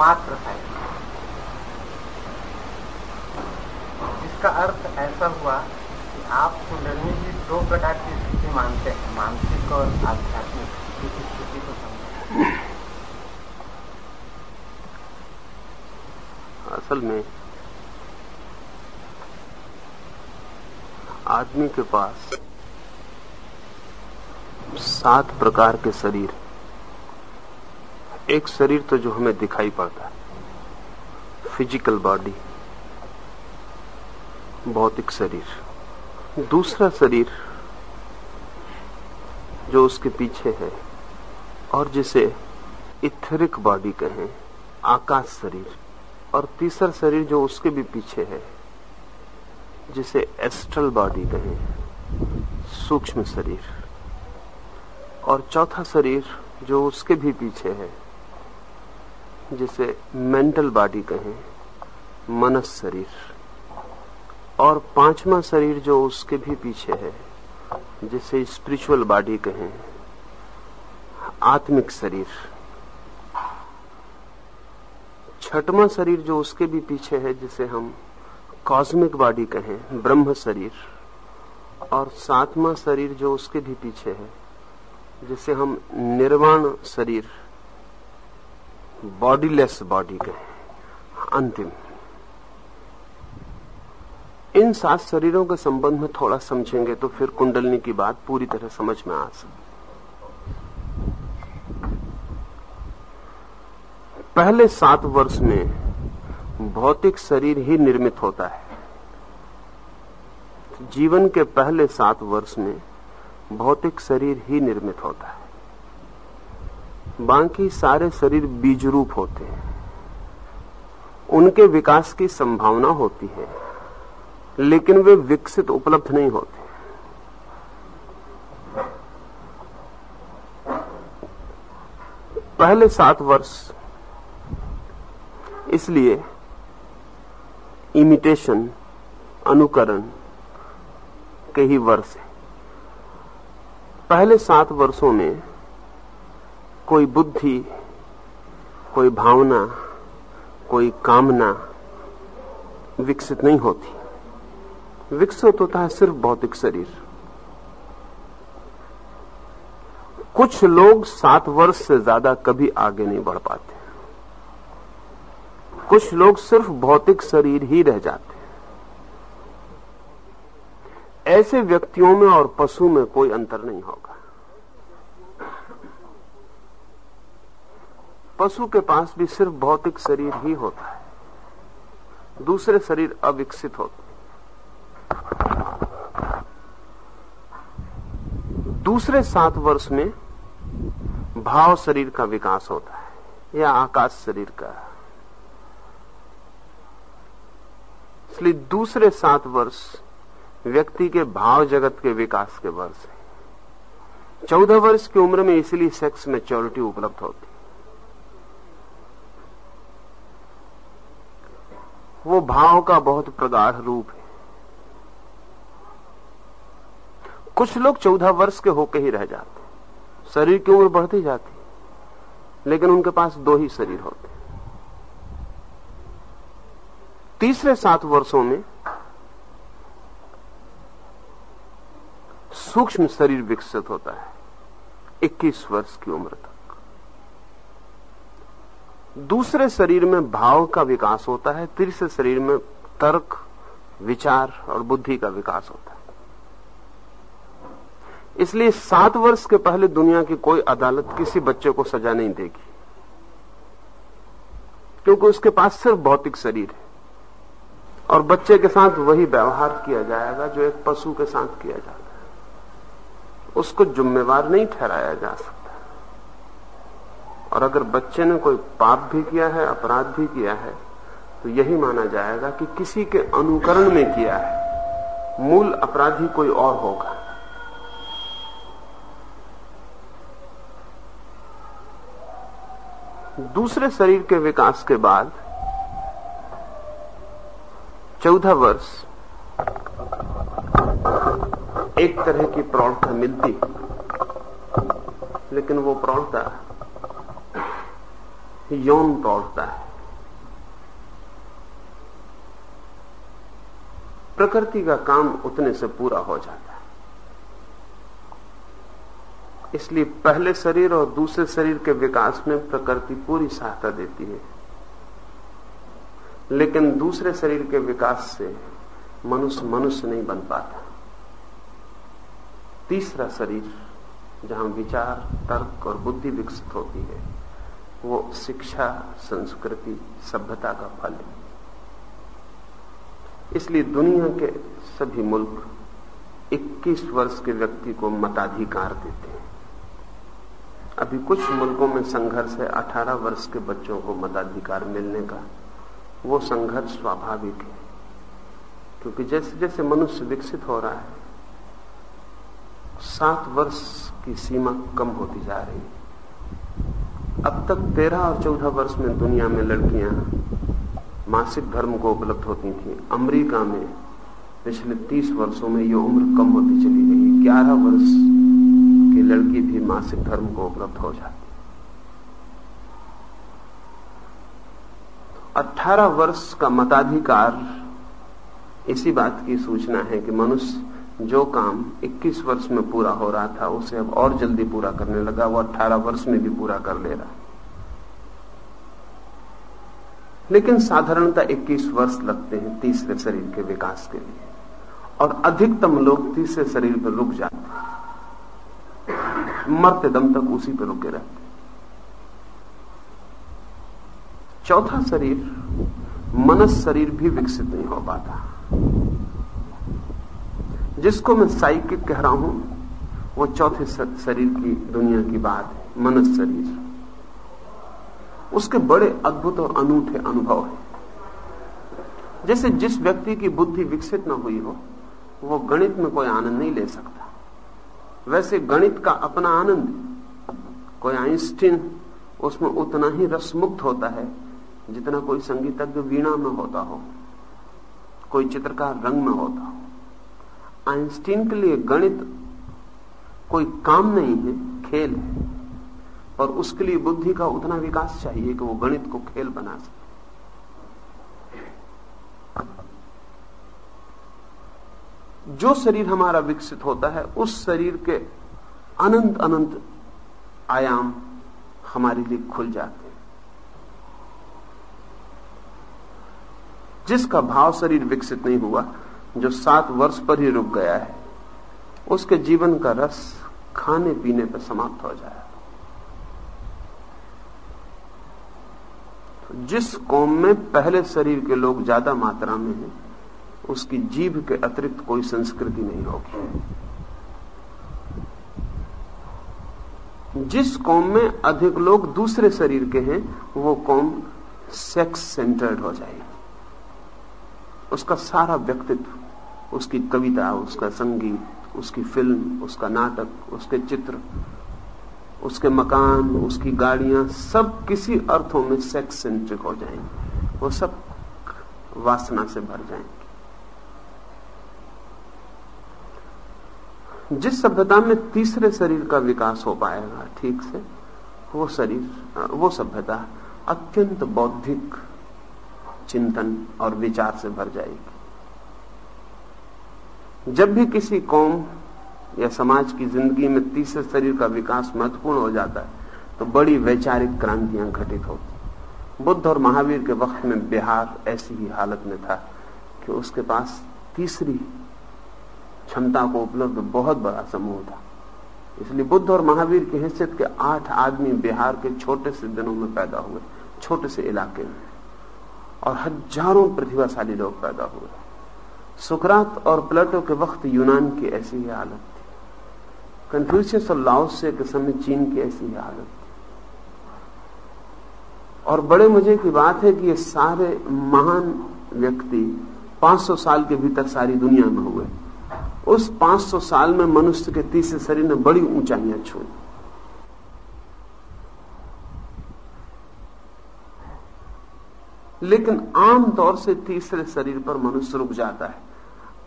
मात्र है। इसका अर्थ ऐसा हुआ कि आप कुंडलनी की दो प्रकार की स्थिति मानते हैं, मानसिक और आध्यात्मिक। इस स्थिति को समझें। असल में, आदमी के पास सात प्रकार के शरीर एक शरीर तो जो हमें दिखाई पड़ता है। फ़िज़िकल बॉडी भौतिक शरीर। दूसरा शरीर जो उसके पीछे है और जिसे इथरिक बॉडी कहें, आकाश शरीर। और तीसरा शरीर जो उसके भी पीछे है, जिसे एस्ट्रल बॉडी कहें, सूक्ष्म शरीर। और चौथा शरीर जो उसके भी पीछे है जिसे मेंटल बॉडी कहें, मनस शरीर, और पांचवा शरीर जो उसके भी पीछे है, जिसे स्पिरिचुअल बॉडी कहें, आत्मिक शरीर। छठवा शरीर जो उसके भी पीछे है, जिसे हम कॉस्मिक बॉडी कहें, ब्रह्म शरीर, और सातवां शरीर जो उसके भी पीछे है, जिसे हम निर्वाण शरीर बॉडीलेस बॉडी कहें अंतिम। इन सात शरीरों के संबंध में थोड़ा समझेंगे तो फिर कुंडलनी की बात पूरी तरह समझ में आ सकती पहले सात वर्ष में भौतिक शरीर ही निर्मित होता है। जीवन के पहले सात वर्ष में भौतिक शरीर ही निर्मित होता है। बाकी सारे शरीर बीज रूप होते हैं। उनके विकास की संभावना होती है, लेकिन वे विकसित उपलब्ध नहीं होते। पहले सात वर्ष, इसलिए इमिटेशन, अनुकरण के ही वर्ष है। पहले सात वर्षों में कोई बुद्धि, कोई भावना, कोई कामना विकसित नहीं होती। विकसित होता है सिर्फ़ भौतिक शरीर। कुछ लोग सात वर्ष से ज़्यादा कभी आगे नहीं बढ़ पाते। कुछ लोग सिर्फ़ भौतिक शरीर ही रह जाते ऐसे व्यक्तियों में और पशु में कोई अंतर नहीं होगा। पशु के पास भी सिर्फ़ भौतिक शरीर ही होता है। दूसरे शरीर अविकसित होते दूसरे सात वर्ष में भाव शरीर का विकास होता है, या आकाश शरीर का। इसलिए दूसरे सात वर्ष व्यक्ति के भाव जगत के विकास के वर्ष है। चौदह वर्ष की उम्र में इसलिए सेक्स मेच्योरिटी उपलब्ध होती वो भाव का बहुत प्रगाढ़ रूप है। कुछ लोग चौदह वर्ष के होके ही रह जाते शरीर की उम्र बढ़ती जाती लेकिन उनके पास दो ही शरीर होते तीसरे सात वर्षों में सूक्ष्म शरीर विकसित होता है। 21 वर्ष की उम्र तक। दूसरे शरीर में भाव का विकास होता है, तीसरे शरीर में तर्क, विचार और बुद्धि का विकास होता है। इसलिए सात वर्ष के पहले दुनिया की कोई अदालत किसी बच्चे को सजा नहीं देगी। क्योंकि उसके पास सिर्फ़ भौतिक शरीर है। और बच्चे के साथ वही व्यवहार किया जाएगा जो एक पशु के साथ किया जाता है। उसको जिम्मेवार नहीं ठहराया जा सकता। और अगर बच्चे ने कोई पाप भी किया है, अपराध भी किया है तो यही माना जाएगा कि किसी के अनुकरण में किया है। मूल अपराधी कोई और होगा। दूसरे शरीर के विकास के बाद चौदह वर्ष एक तरह की प्रौढ़ता मिलती। लेकिन वो प्रौढ़ता यौन दौड़ता है। प्रकृति का काम उतने से पूरा हो जाता है। इसलिए पहले शरीर और दूसरे शरीर के विकास में प्रकृति पूरी सहायता देती है। लेकिन दूसरे शरीर के विकास से मनुष्य मनुष्य नहीं बन पाता। तीसरा शरीर जहाँ विचार, तर्क और बुद्धि विकसित होती है वो शिक्षा, संस्कृति, सभ्यता का फल है। इसलिए दुनिया के सभी मुल्क 21 वर्ष के व्यक्ति को मताधिकार देते हैं। अभी कुछ मुल्कों में संघर्ष है 18 वर्ष के बच्चों को मताधिकार मिलने का। वो संघर्ष स्वाभाविक है, क्योंकि जैसे जैसे मनुष्य विकसित हो रहा है, सात वर्ष की सीमा कम होती जा रही है। अब तक तेरह और चौदह वर्ष में दुनिया में लड़कियाँ मासिक धर्म को उपलब्ध होती थी। अमेरिका में पिछले तीस वर्षों में ये उम्र कम होती चली गई ग्यारह वर्ष की लड़की भी मासिक धर्म को उपलब्ध हो जाती अठारह वर्ष का मताधिकार, इसी बात की सूचना है कि मनुष्य जो काम 21 वर्ष में पूरा हो रहा था, उसे अब और जल्दी पूरा करने लगा। वो 18 वर्ष में भी पूरा कर ले रहा। लेकिन साधारणता 21 वर्ष लगते हैं तीसरे शरीर के विकास के लिए। और अधिकतम लोग तीसरे शरीर पर रुक जाते हैं। मरते दम तक उसी पर रुके रहते चौथा शरीर, मनस शरीर भी विकसित नहीं हो पाता। जिसको मैं साइकिक कह रहा हूँ, वो चौथे शरीर की, दुनिया की बात है मनस शरीर। उसके बड़े अद्भुत और अनूठे अनुभव है। जैसे जिस व्यक्ति की बुद्धि विकसित न हुई हो, वो गणित में कोई आनंद नहीं ले सकता। वैसे गणित का अपना आनंद, कोई आइंस्टीन, उसमें उतना ही रसमुक्त होता है, जितना कोई संगीतज्ञ वीणा में होता हो, कोई चित्रकार रंग में होता हो। आइंस्टीन के लिए गणित कोई काम नहीं है, खेल है। और उसके लिए बुद्धि का उतना विकास चाहिए कि वो गणित को खेल बना सके। जो शरीर हमारा विकसित होता है, उस शरीर के अनंत अनंत आयाम हमारे लिए खुल जाते हैं। जिसका भाव शरीर विकसित नहीं हुआ जो सात वर्ष पर ही रुक गया है, उसके जीवन का रस खाने पीने पर समाप्त हो जाए तो जिस कौम में पहले शरीर के लोग ज़्यादा मात्रा में हैं, उसकी जीभ के अतिरिक्त कोई संस्कृति नहीं होगी। जिस कौम में अधिक लोग दूसरे शरीर के हैं, वो कौम सेक्स सेंटर्ड हो जाएगी। उसका सारा व्यक्तित्व, उसकी कविता, उसका संगीत, उसकी फ़िल्म, उसका नाटक, उसके चित्र, उसके मकान, उसकी गाड़ियाँ सब किसी अर्थों में सेक्स सेंट्रिक हो जाएँगे। वो सब वासना से भर जाएँगे। जिस सभ्यता में तीसरे शरीर का विकास हो पाएगा, ठीक से, वो शरीर, वो सभ्यता अत्यंत बौद्धिक चिंतन और विचार से भर जाएगी। जब भी किसी कौम या समाज की ज़िंदगी में तीसरे शरीर का विकास महत्वपूर्ण हो जाता है तो बड़ी वैचारिक क्रांतियाँ घटित होती बुद्ध और महावीर के वक्त में बिहार ऐसी ही हालत में था कि उसके पास तीसरी क्षमता को उपलब्ध बहुत बड़ा समूह था। इसलिए बुद्ध और महावीर की हैसियत के आठ आदमी बिहार के छोटे से दिनों में पैदा हुए, छोटे से इलाके में। और हज़ारों प्रतिभाशाली लोग पैदा हुए। सुकरात और प्लेटो के वक्त यूनान की ऐसी ही हालत थी। कंफ्यूशियस और लाओसे के समय चीन की ऐसी ही हालत थी। और बड़े मज़े की बात है कि ये सारे महान व्यक्ति 500 साल के भीतर सारी दुनिया में हुए। उस 500 साल में मनुष्य के तीसरे शरीर ने बड़ी ऊंचाइयाँ छुई। लेकिन आमतौर से तीसरे शरीर पर मनुष्य रुक जाता है।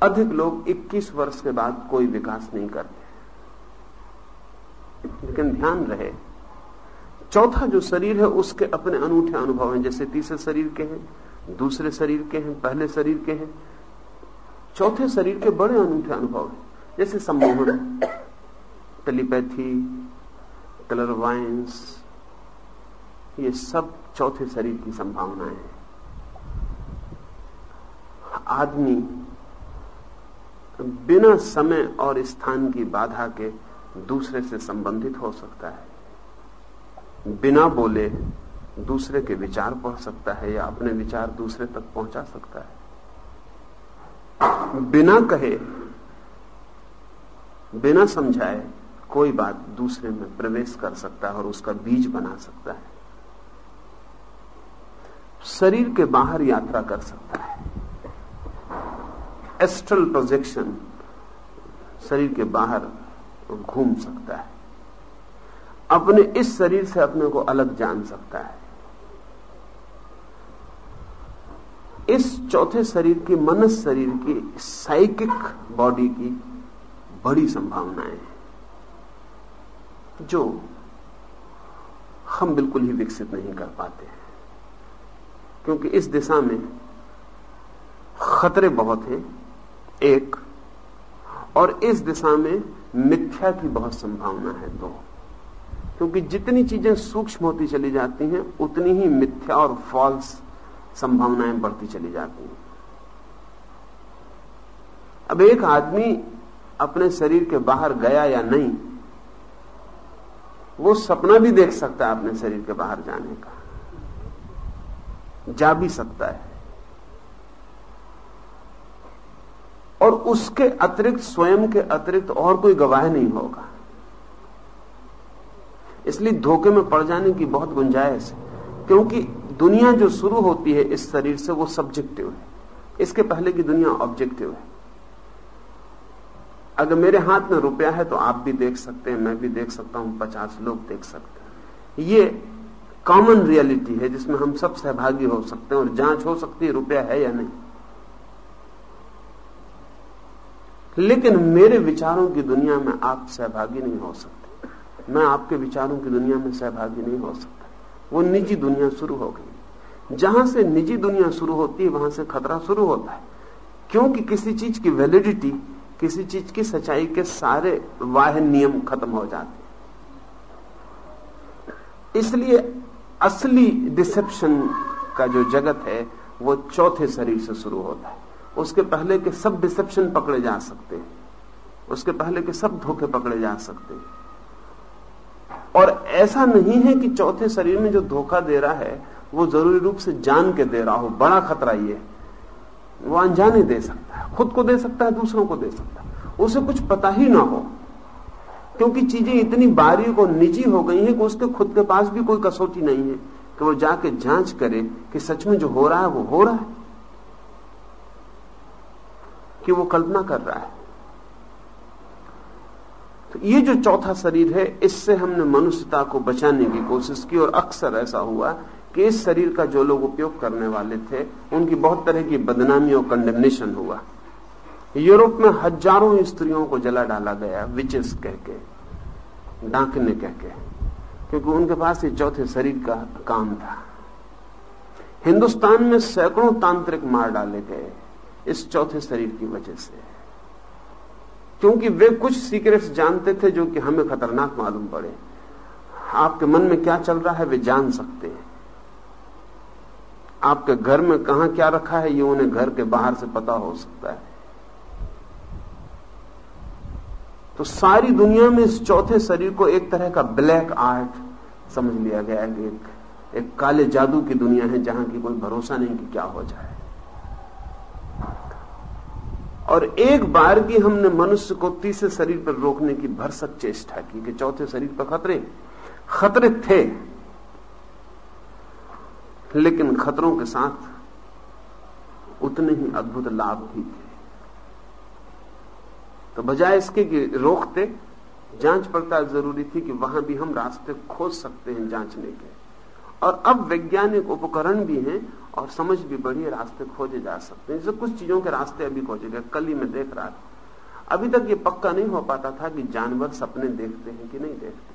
अधिक लोग 21 वर्ष के बाद कोई विकास नहीं करते। लेकिन ध्यान रहे, चौथा जो शरीर है, उसके अपने अनूठे अनुभव हैं। जैसे तीसरे शरीर के हैं, दूसरे शरीर के हैं, पहले शरीर के हैं। चौथे शरीर के बड़े अनूठे अनुभव हैं। जैसे सम्मोहन, टेलीपैथी, कलर वाइन्स ये सब चौथे शरीर की संभावनाएँ हैं। आदमी बिना समय और स्थान की बाधा के दूसरे से संबंधित हो सकता है। बिना बोले दूसरे के विचार पढ़ सकता है या अपने विचार दूसरे तक पहुँचा सकता है। बिना कहे, बिना समझाए कोई बात दूसरे में प्रवेश कर सकता है और उसका बीज बना सकता है। शरीर के बाहर यात्रा कर सकता है। एस्ट्रल प्रोजेक्शन शरीर के बाहर घूम सकता है। अपने इस शरीर से अपने को अलग जान सकता है। इस चौथे शरीर की, मनस शरीर की साइकिक बॉडी की बड़ी संभावनाएँ हैं, जो हम बिल्कुल ही विकसित नहीं कर पाते हैं। क्योंकि इस दिशा में खतरे बहुत हैं एक, और इस दिशा में मिथ्या की बहुत संभावना है दो। क्योंकि जितनी चीज़ें सूक्ष्म होती चली जाती हैं, उतनी ही मिथ्या और फॉल्स संभावनाएँ बढ़ती चली जाती हैं। अब एक आदमी अपने शरीर के बाहर गया या नहीं, वो सपना भी देख सकता है अपने शरीर के बाहर जाने का। जा भी सकता है। और उसके अतिरिक्त, स्वयं के अतिरिक्त और कोई गवाह नहीं होगा। इसलिए धोखे में पड़ जाने की बहुत गुंजाइश है, क्योंकि दुनिया जो शुरू होती है इस शरीर से, वो सब्जेक्टिव है। इसके पहले की दुनिया ऑब्जेक्टिव है। अगर मेरे हाथ में रुपया है तो आप भी देख सकते हैं, मैं भी देख सकता हूँ, पचास लोग देख सकते हैं। ये कॉमन रियलिटी है, जिसमें हम सब सहभागी हो सकते हैं और जाँच हो सकती है, रुपया है या नहीं। लेकिन मेरे विचारों की दुनिया में आप सहभागी नहीं हो सकते। मैं आपके विचारों की दुनिया में सहभागी नहीं हो सकता। वो निजी दुनिया शुरू हो गई। जहाँ से निजी दुनिया शुरू होती है, वहाँ से खतरा शुरू होता है। क्योंकि किसी चीज़ की वैलिडिटी किसी चीज़ की सच्चाई के सारे वाह नियम खत्म हो जाते इसलिए असली डिसेप्शन का जो जगत है, वो चौथे शरीर से शुरू होता है। उसके पहले के सब डिसेप्शन पकड़े जा सकते हैं। उसके पहले के सब धोखे पकड़े जा सकते हैं। और ऐसा नहीं है कि चौथे शरीर में जो धोखा दे रहा है, वो ज़रूरी रूप से जान के दे रहा हो, बड़ा खतरा ये वो अनजाने दे सकता है। खुद को दे सकता है, दूसरों को दे सकता है। उसे कुछ पता ही ना हो। क्योंकि चीज़ें इतनी बारीक और निजी हो गई हैं कि उसके खुद के पास भी कोई कसौटी नहीं है कि वो जाके जाँच करे कि सच में जो हो रहा है, वो हो रहा है। कि वो कल्पना कर रहा है। तो ये जो चौथा शरीर है, इससे हमने मनुष्यता को बचाने की कोशिश की और अक्सर ऐसा हुआ कि इस शरीर का जो लोग उपयोग करने वाले थे, उनकी बहुत तरह की बदनामी और कंडेमनेशन हुआ। यूरोप में हज़ारों स्त्रियों को जला डाला गया विचेस कह के, डांकने कह के, क्योंकि उनके पास ये चौथे शरीर का काम था। हिंदुस्तान में सैकड़ों तांत्रिक मार डाले गए। इस चौथे शरीर की वजह से। क्योंकि वे कुछ सीक्रेट्स जानते थे जो कि हमें खतरनाक मालूम पड़े। आपके मन में क्या चल रहा है वे जान सकते हैं। आपके घर में कहा क्या रखा है ये उन्हें घर के बाहर से पता हो सकता है। तो सारी दुनिया में इस चौथे शरीर को एक तरह का ब्लैक आर्ट समझ लिया गया कि एक, एक काले जादू की दुनिया है जहाँ की कोई भरोसा नहीं कि क्या हो जाए। और एक बार भी हमने मनुष्य को तीसरे शरीर पर रोकने की भरसक चेष्टा की कि चौथे शरीर पर खतरे। खतरे थे, लेकिन खतरों के साथ उतने ही अद्भुत लाभ भी थे। तो बजाय इसके कि रोकते, जाँच पड़ताल ज़रूरी थी कि वहाँ भी हम रास्ते खोज सकते हैं जांचने के। और अब वैज्ञानिक उपकरण भी हैं और समझ भी बढ़ी रास्ते खोजे जा सकते हैं। जैसे कुछ चीज़ों के रास्ते अभी खोजे गए, कल ही मैं देख रहा था। अभी तक ये पक्का नहीं हो पाता था कि जानवर सपने देखते हैं कि नहीं देखते।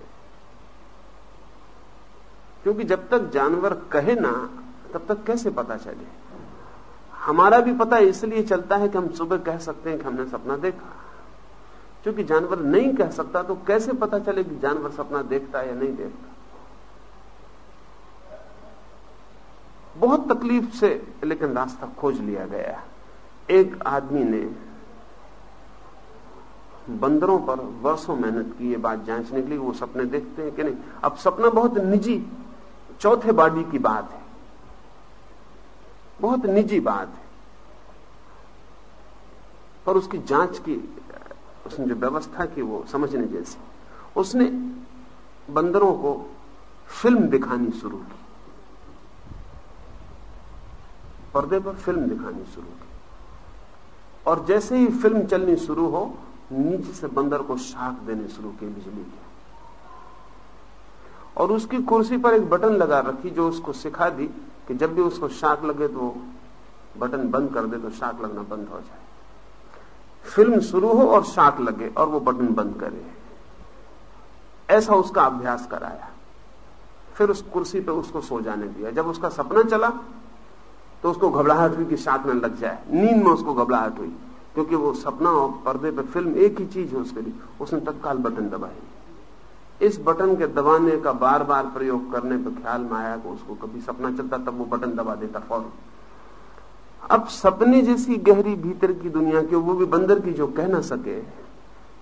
क्योंकि जब तक जानवर कहे ना, तब तक कैसे पता चले? हमारा भी पता इसलिए चलता है कि हम सुबह कह सकते हैं कि हमने सपना देखा। क्योंकि जानवर नहीं कह सकता तो कैसे पता चले कि जानवर सपना देखता है या नहीं देखता? बहुत तकलीफ़ से, लेकिन रास्ता खोज लिया गया। एक आदमी ने बंदरों पर वर्षों मेहनत की, ये बात जांचने के लिए वो सपने देखते हैं कि नहीं। अब सपना बहुत निजी, चौथे बॉडी की बात है। बहुत निजी बात है। पर उसकी जाँच की, उसने जो व्यवस्था की, वो समझने जैसी। उसने बंदरों को फ़िल्म दिखानी शुरू की। पर्दे पर फ़िल्म दिखानी शुरू की। और जैसे ही फ़िल्म चलनी शुरू हो, नीचे से बंदर को शाख देने शुरू किए बिजली के। और उसकी कुर्सी पर एक बटन लगा रखी जो उसको सिखा दी कि जब भी उसको शाख लगे तो बटन बंद कर दे तो शाख लगना बंद हो जाए। फ़िल्म शुरू हो और शाख लगे और वो बटन बंद करे। ऐसा उसका अभ्यास कराया। फिर उस कुर्सी पे उसको सो जाने दिया। जब उसका सपना चला तो उसको घबराहट हुई कि शाख न लग जाए। नींद में उसको घबराहट हुई, क्योंकि वो सपना और पर्दे पे फ़िल्म एक ही चीज़ है उसके लिए। उसने तत्काल बटन दबाई इस बटन के दबाने का बार बार प्रयोग करने पर ख्याल में आया कि उसको कभी सपना चलता, तब वो बटन दबा देता फ़ौरन। अब सपने जैसी गहरी भीतर की दुनिया की वो भी बंदर की जो कह ना सके,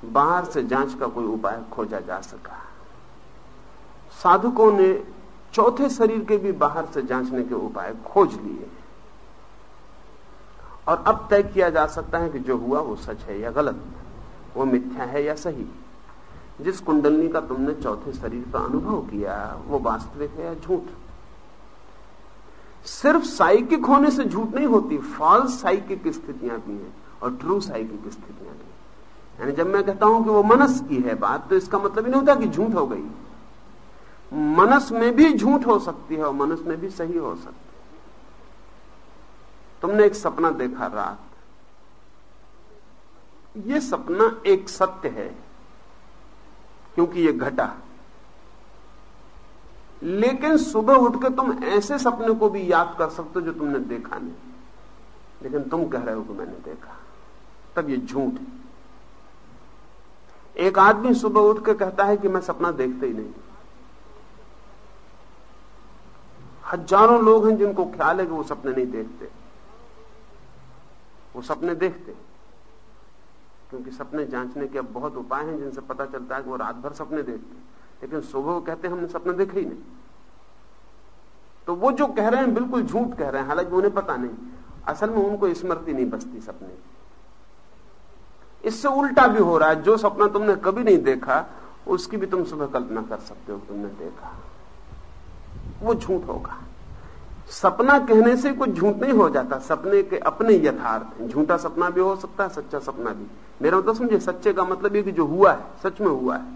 बाहर से जाँच का कोई उपाय खोजा जा सका। साधुकों ने चौथे शरीर के भी बाहर से जांचने के उपाय खोज लिए। और अब तय किया जा सकता है कि जो हुआ वो सच है या गलत वो मिथ्या है या सही? जिस कुंडलनी का तुमने चौथे शरीर का अनुभव किया, वो वास्तविक है या झूठ? सिर्फ़ साइकिक होने से झूठ नहीं होती फॉल्स साइकिक स्थितियाँ भी हैं और ट्रू साइकिक स्थितियाँ भी यानी जब मैं कहता हूँ कि वो मनस की है बात तो इसका मतलब ही नहीं होता कि झूठ हो गई। मनस में भी झूठ हो सकती है और मनस में भी सही हो सकती है। तुमने एक सपना देखा रात। ये सपना एक सत्य है, क्योंकि ये घटा। लेकिन सुबह उठकर तुम ऐसे सपने को भी याद कर सकते हो जो तुमने देखा नहीं। लेकिन तुम कह रहे हो कि मैंने देखा। तब ये झूठ है। एक आदमी सुबह उठ के कहता है कि मैं सपना देखते ही नहीं। हज़ारों लोग हैं जिनको ख्याल है कि वो सपने नहीं देखते। वो सपने देखते क्योंकि सपने जांचने के अब बहुत उपाय हैं जिनसे पता चलता है कि वो रात भर सपने देखते लेकिन सुबह वो कहते हमने सपने देखे ही नहीं। तो वो जो कह रहे हैं, बिल्कुल झूठ कह रहे हैं। हालाँकि उन्हें पता नहीं। असल में उनको स्मृति नहीं बसती सपने इससे उल्टा भी हो रहा है। जो सपना तुमने कभी नहीं देखा, उसकी भी तुम सुबह कल्पना कर सकते हो तुमने देखा। वो झूठ होगा। सपना कहने से कुछ झूठ नहीं हो जाता। सपने के अपने यथार्थ झूठा सपना भी हो सकता है, सच्चा सपना भी। मेरा मतलब समझे सच्चे का मतलब ये कि जो हुआ है, सच में हुआ है।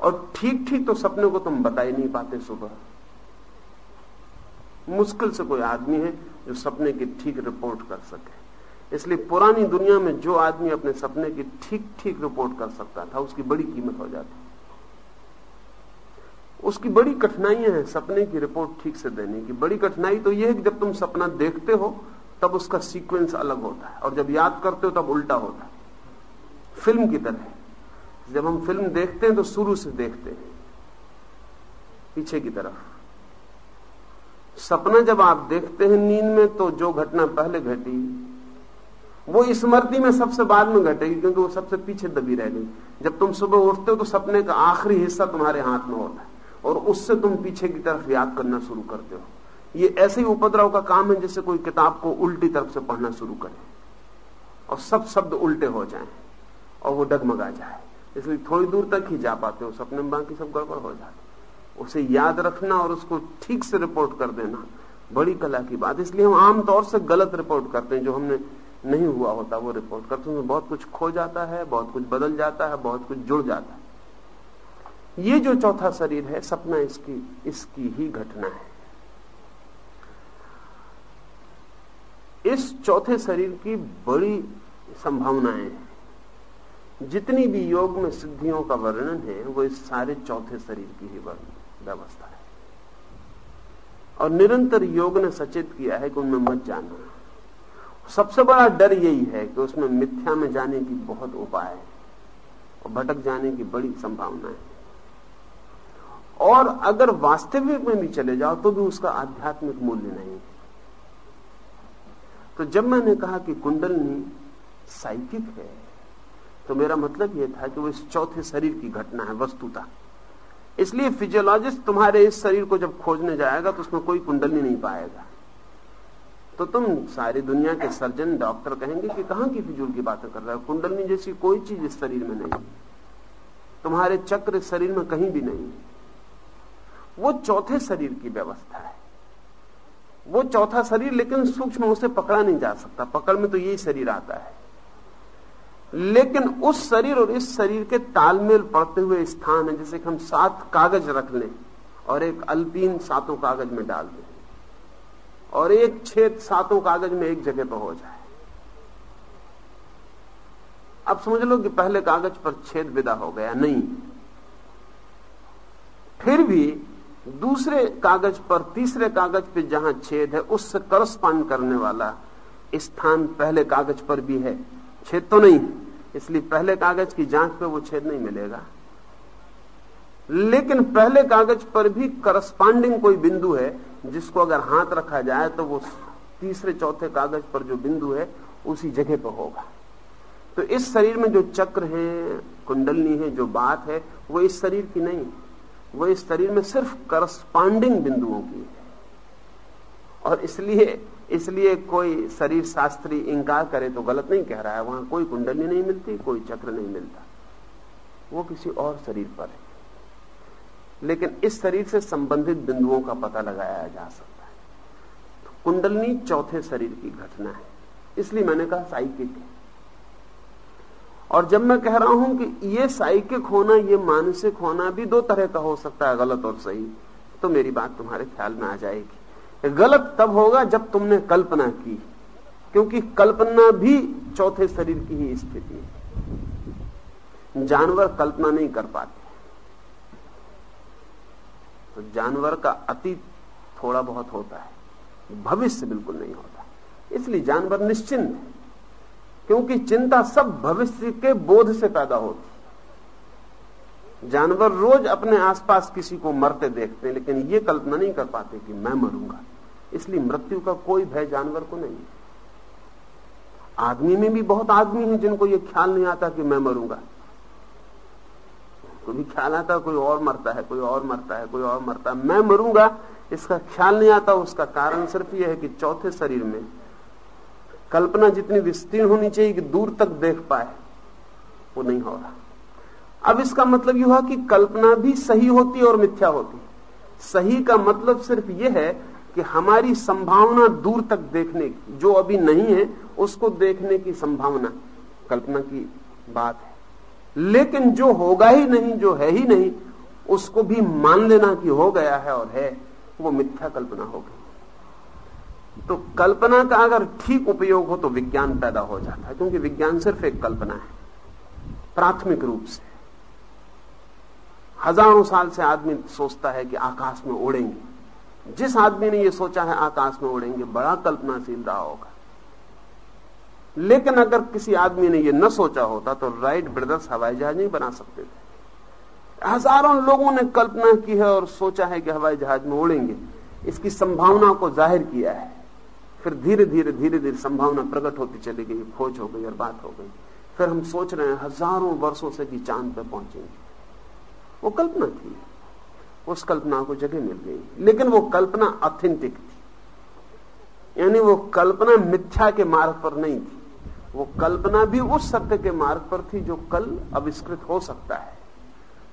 और ठीक ठीक तो सपने को तुम बता ही नहीं पाते सुबह। मुश्किल से कोई आदमी है जो सपने की ठीक रिपोर्ट कर सके। इसलिए पुरानी दुनिया में जो आदमी अपने सपने की ठीक ठीक रिपोर्ट कर सकता था, उसकी बड़ी कीमत हो जाती। उसकी बड़ी कठिनाइयाँ हैं सपने की रिपोर्ट ठीक से देने की। बड़ी कठिनाई तो यह है कि जब तुम सपना देखते हो, तब उसका सीक्वेंस अलग होता है। और जब याद करते हो, तब उल्टा होता है। फ़िल्म की तरह जब हम फ़िल्म देखते हैं तो शुरू से देखते हैं। पीछे की तरफ़। सपना जब आप देखते हैं नींद में तो जो घटना पहले घटी, वो स्मृति में सबसे बाद में घटेगी, क्योंकि वो सबसे पीछे दबी रह गई। जब तुम सुबह उठते हो तो सपने का आखिरी हिस्सा तुम्हारे हाथ में होता है। और उससे तुम पीछे की तरफ़ याद करना शुरू करते हो। ये ऐसे ही उपद्रव का काम है जैसे कोई किताब को उल्टी तरफ़ से पढ़ना शुरू करे। और सब शब्द उल्टे हो जाएँ और वो डगमगा जाए। इसलिए थोड़ी दूर तक ही जा पाते हो, सपने में बाकी सब गड़बड़ हो जाते उसे याद रखना और उसको ठीक से रिपोर्ट कर देना, बड़ी कला की बात। इसलिए हम आमतौर से गलत रिपोर्ट करते हैं। जो हमने नहीं हुआ होता, वो रिपोर्ट करते हैं। बहुत कुछ खो जाता है, बहुत कुछ बदल जाता है, बहुत कुछ जुड़ जाता है। ये जो चौथा शरीर है, सपना इसकी इसकी ही घटना है। इस चौथे शरीर की बड़ी संभावनाएँ हैं। जितनी भी योग में सिद्धियों का वर्णन है, वो इस सारे चौथे शरीर की ही व्यवस्था है। और निरंतर योग ने सचेत किया है कि उनमें मत जाना। सबसे बड़ा डर यही है कि उसमें मिथ्या में जाने की बहुत उपाय है और भटक जाने की बड़ी संभावना है। और अगर वास्तविक में भी चले जाओ तो भी उसका आध्यात्मिक मूल्य नहीं है। तो जब मैंने कहा कि कुंडलनी साइकिक है तो मेरा मतलब यह था कि वो इस चौथे शरीर की घटना है, वस्तुता। इसलिए फिजियोलॉजिस्ट तुम्हारे इस शरीर को जब खोजने जाएगा तो उसमें कोई कुंडलनी नहीं पाएगा। तो तुम सारी दुनिया के सर्जन, डॉक्टर कहेंगे कि कहाँ की फिजूल की बातें कर रहा हो? कुंडलनी जैसी कोई चीज़ इस शरीर में नहीं। तुम्हारे चक्र शरीर में कहीं भी नहीं। वो चौथे शरीर की व्यवस्था है। वो चौथा शरीर, लेकिन सूक्ष्म उसे पकड़ा नहीं जा सकता। पकड़ में तो यही शरीर आता है। लेकिन उस शरीर और इस शरीर के तालमेल पड़ते हुए स्थान है, जैसे कि हम सात कागज़ रख लें और एक अल्पीन सातों कागज़ में डाल दें और एक छेद सातों कागज़ में एक जगह पर हो जाए। अब समझ लो कि पहले कागज़ पर छेद विदा हो गया, नहीं। फिर भी दूसरे कागज़ पर, तीसरे कागज़ पे जहाँ छेद है, उससे करस्पांड करने वाला स्थान पहले कागज़ पर भी है। छेद तो नहीं, इसलिए पहले कागज़ की जाँच पे वो छेद नहीं मिलेगा। लेकिन पहले कागज़ पर भी करस्पांडिंग कोई बिंदु है, जिसको अगर हाथ रखा जाए तो वो तीसरे, चौथे कागज़ पर जो बिंदु है, उसी जगह पर होगा। तो इस शरीर में जो चक्र है, कुंडलनी है, जो बात है, वो इस शरीर की नहीं वो इस शरीर में सिर्फ़ करस्पांडिंग बिंदुओं की है। और इसलिए इसलिए कोई शरीर शास्त्री इंकार करे तो गलत नहीं कह रहा है। वहाँ कोई कुंडली नहीं मिलती, कोई चक्र नहीं मिलता। वो किसी और शरीर पर है। लेकिन इस शरीर से संबंधित बिंदुओं का पता लगाया जा सकता है। तो कुंडलनी चौथे शरीर की घटना है। इसलिए मैंने कहा साइकिक है। और जब मैं कह रहा हूँ कि ये साइकिक होना, ये मानसिक होना भी दो तरह का हो सकता है, गलत और सही। तो मेरी बात तुम्हारे ख्याल में आ जाएगी। गलत तब होगा जब तुमने कल्पना की, क्योंकि कल्पना भी चौथे शरीर की ही स्थिति है। जानवर कल्पना नहीं कर पाते। तो जानवर का अतीत थोड़ा बहुत होता है, भविष्य बिल्कुल नहीं होता। इसलिए जानवर निश्चिंत है। क्योंकि चिंता सब भविष्य के बोध से पैदा होती जानवर रोज अपने आसपास किसी को मरते देखते हैं, लेकिन ये कल्पना नहीं कर पाते कि मैं मरूँगा। इसलिए मृत्यु का कोई भय जानवर को नहीं आदमी में भी बहुत आदमी हैं जिनको ये ख्याल नहीं आता कि मैं मरूँगा। को भी ख्याल आता कोई और मरता है, कोई और मरता है, कोई और मरता है। मैं मरूँगा, इसका ख्याल नहीं आता, उसका कारण सिर्फ़ यह है कि चौथे शरीर में कल्पना जितनी विस्तीर्ण होनी चाहिए कि दूर तक देख पाए, वो नहीं हो रहा। अब इसका मतलब यह हुआ कि कल्पना भी सही होती और मिथ्या होती। सही का मतलब सिर्फ़ यह है कि हमारी संभावना दूर तक देखने की, जो अभी नहीं है, उसको देखने की संभावना, कल्पना की बात है। लेकिन जो होगा ही नहीं, जो है ही नहीं, उसको भी मान लेना कि हो गया है और है, वो मिथ्या कल्पना हो गई। तो कल्पना का अगर ठीक उपयोग हो तो विज्ञान पैदा हो जाता है, क्योंकि विज्ञान सिर्फ़ एक कल्पना है, प्राथमिक रूप से। हज़ारों साल से आदमी सोचता है कि आकाश में उड़ेंगे। जिस आदमी ने यह सोचा है आकाश में उड़ेंगे, बड़ा कल्पनाशील रहा होगा। लेकिन अगर किसी आदमी ने यह न सोचा होता तो राइट ब्रदर्स हवाई जहाज़ नहीं बना सकते थे। हज़ारों लोगों ने कल्पना की है और सोचा है कि हवाई जहाज़ में उड़ेंगे। इसकी संभावना को ज़ाहिर किया है। फिर धीरे धीरे धीरे धीरे संभावना प्रकट होती चली गई, खोज हो गई और बात हो गई। फिर हम सोच रहे हैं हज़ारों वर्षों से कि चाँद पर पहुँचेंगे। वो कल्पना थी। उस कल्पना को जगह मिल गई। लेकिन वो कल्पना ऑथेंटिक थी। यानी वो कल्पना मिथ्या के मार्ग पर नहीं थी। वो कल्पना भी उस सत्य के मार्ग पर थी जो कल अविष्कृत हो सकता है।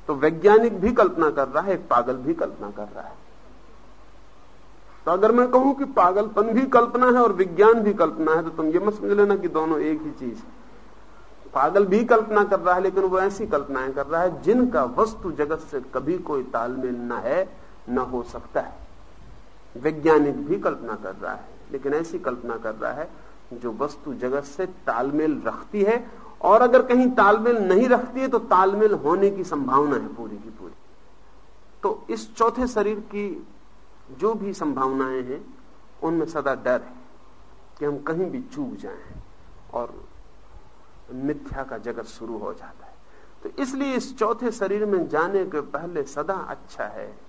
तो वैज्ञानिक भी कल्पना कर रहा है, एक पागल भी कल्पना कर रहा है। तो अगर मैं कहूँ कि पागलपन भी कल्पना है और विज्ञान भी कल्पना है तो तुम ये मत समझ लेना कि दोनों एक ही चीज़ है। पागल भी कल्पना कर रहा है, लेकिन वो ऐसी कल्पनाएँ कर रहा है जिनका वस्तु जगत से कभी कोई तालमेल न है, न हो सकता है। वैज्ञानिक भी कल्पना कर रहा है, लेकिन ऐसी कल्पना कर रहा है जो वस्तु जगत से तालमेल रखती है, और अगर कहीं तालमेल नहीं रखती है तो तालमेल होने की संभावना है पूरी की पूरी। तो इस चौथे शरीर की जो भी संभावनाएँ हैं, उनमें सदा डर है कि हम कहीं भी चूक जाएँ और मिथ्या का जगत शुरू हो जाता है। तो इसलिए इस चौथे शरीर में जाने के पहले सदा अच्छा है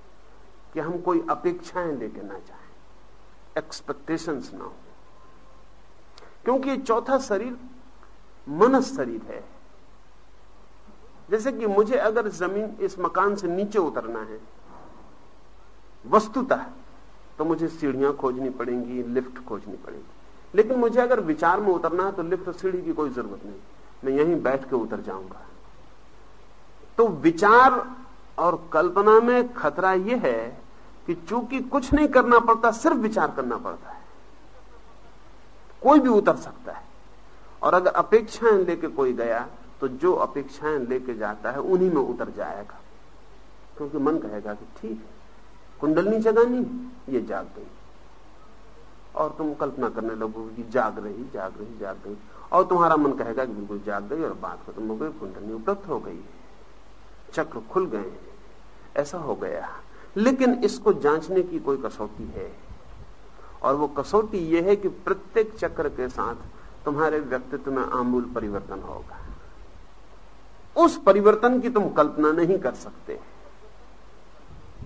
कि हम कोई अपेक्षाएँ लेके ना जाएँ एक्सपेक्टेशंस ना हो। क्योंकि चौथा शरीर मनस शरीर है। जैसे कि मुझे अगर ज़मीन इस मकान से नीचे उतरना है वस्तुतः तो मुझे सीढ़ियाँ खोजनी पड़ेंगी, लिफ्ट खोजनी पड़ेगी। लेकिन मुझे अगर विचार में उतरना है तो लिफ्ट सीढ़ी की कोई ज़रूरत नहीं। मैं यहीं बैठ के उतर जाऊँगा। तो विचार और कल्पना में खतरा यह है कि चूँकि कुछ नहीं करना पड़ता, सिर्फ़ विचार करना पड़ता है। कोई भी उतर सकता है। और अगर अपेक्षाएँ लेके कोई गया तो जो अपेक्षाएँ लेके जाता है, उन्हीं में उतर जाएगा। क्योंकि मन कहेगा कि ठीक है। कुंडलनी जगानी, ये जाग गई। और तुम कल्पना करने लगोगे कि जाग रही जाग रही, जाग गई और तुम्हारा मन कहेगा कि बिल्कुल जाग गई और बात खत्म हो गई कुंडलनी उपलब्ध हो गई। चक्र खुल गए। ऐसा हो गया। लेकिन इसको जांचने की कोई कसौटी है। और वो कसौटी यह है कि प्रत्येक चक्र के साथ तुम्हारे व्यक्तित्व में आमूल परिवर्तन होगा। उस परिवर्तन की तुम कल्पना नहीं कर सकते।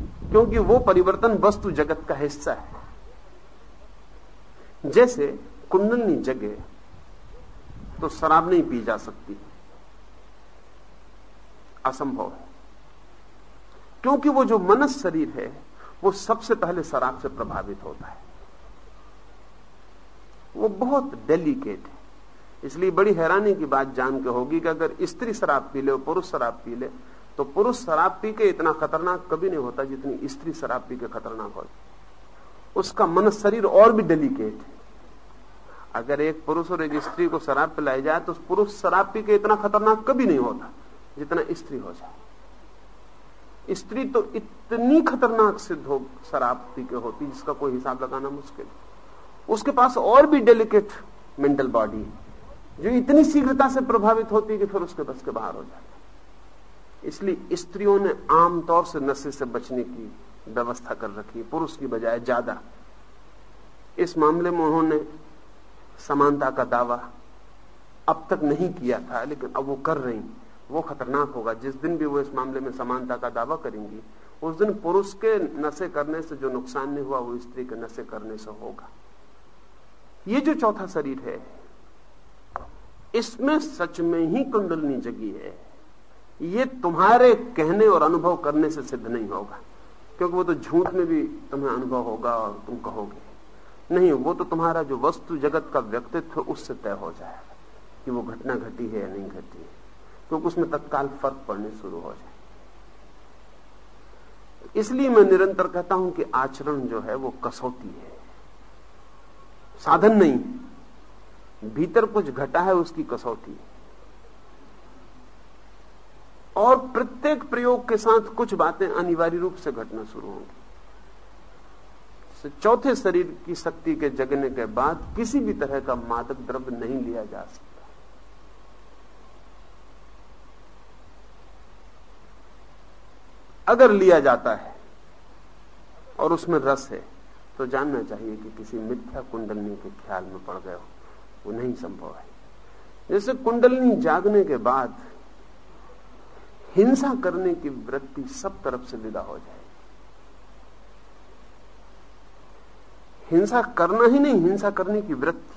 क्योंकि वो परिवर्तन वस्तु जगत का हिस्सा है। जैसे कुंडलनी जगे तो शराब नहीं पी जा सकती। असंभव है। क्योंकि वो जो मनस शरीर है, वो सबसे पहले शराब से प्रभावित होता है। वो बहुत डेलिकेट है। इसलिए बड़ी हैरानी की बात जान के होगी कि अगर स्त्री शराब पी ले पुरुष शराब पी ले तो पुरुष शराब पी के इतना खतरनाक कभी नहीं होता जितनी स्त्री शराब पी के खतरनाक हो उसका मन शरीर और भी डेलिकेट है। अगर एक पुरुष और एक स्त्री को शराब पिलाई जाए तो पुरुष शराब पी के इतना खतरनाक कभी नहीं होता, जितना स्त्री हो जाए। स्त्री तो इतनी खतरनाक सिद्ध हो, शराब पी के होती, जिसका कोई हिसाब लगाना मुश्किल उसके पास और भी डेलिकेट मेंटल बॉडी जो इतनी शीघ्रता से प्रभावित होती है कि फिर उसके बस के बाहर हो जाती इसलिए स्त्रियों ने आमतौर से नशे से बचने की व्यवस्था कर रखी है, पुरुष की बजाय ज़्यादा। इस मामले में उन्होंने समानता का दावा अब तक नहीं किया था, लेकिन अब वो कर रही वो खतरनाक होगा। जिस दिन भी वो इस मामले में समानता का दावा करेंगी, उस दिन पुरुष के नशे करने से जो नुकसान नहीं हुआ, वो स्त्री के नशे करने से होगा। ये जो चौथा शरीर है, इसमें सच में ही कुंडलनी जगी है। ये तुम्हारे कहने और अनुभव करने से सिद्ध नहीं होगा। क्योंकि वो तो झूठ में भी तुम्हें अनुभव होगा और तुम कहोगे। नहीं, वो तो तुम्हारा जो वस्तु जगत का व्यक्तित्व उससे तय हो जाएगा कि वो घटना घटी है या नहीं घटी है। क्योंकि उसमें तत्काल फ़र्क पड़ने शुरू हो जाए। इसलिए मैं निरंतर कहता हूँ कि आचरण जो है, वो कसौटी है। साधन नहीं। भीतर कुछ घटा है, उसकी कसौटी और प्रत्येक प्रयोग के साथ कुछ बातें अनिवार्य रूप से घटना शुरू होंगी। चौथे शरीर की शक्ति के जगने के बाद किसी भी तरह का मादक द्रव्य नहीं लिया जा सकता। अगर लिया जाता है और उसमें रस है तो जानना चाहिए कि किसी मिथ्या कुंडलनी के ख्याल में पड़ गए हो। वो नहीं संभव है। जैसे कुंडलनी जागने के बाद हिंसा करने की वृत्ति सब तरफ़ से विदा हो जाए हिंसा करना ही नहीं, हिंसा करने की वृत्ति।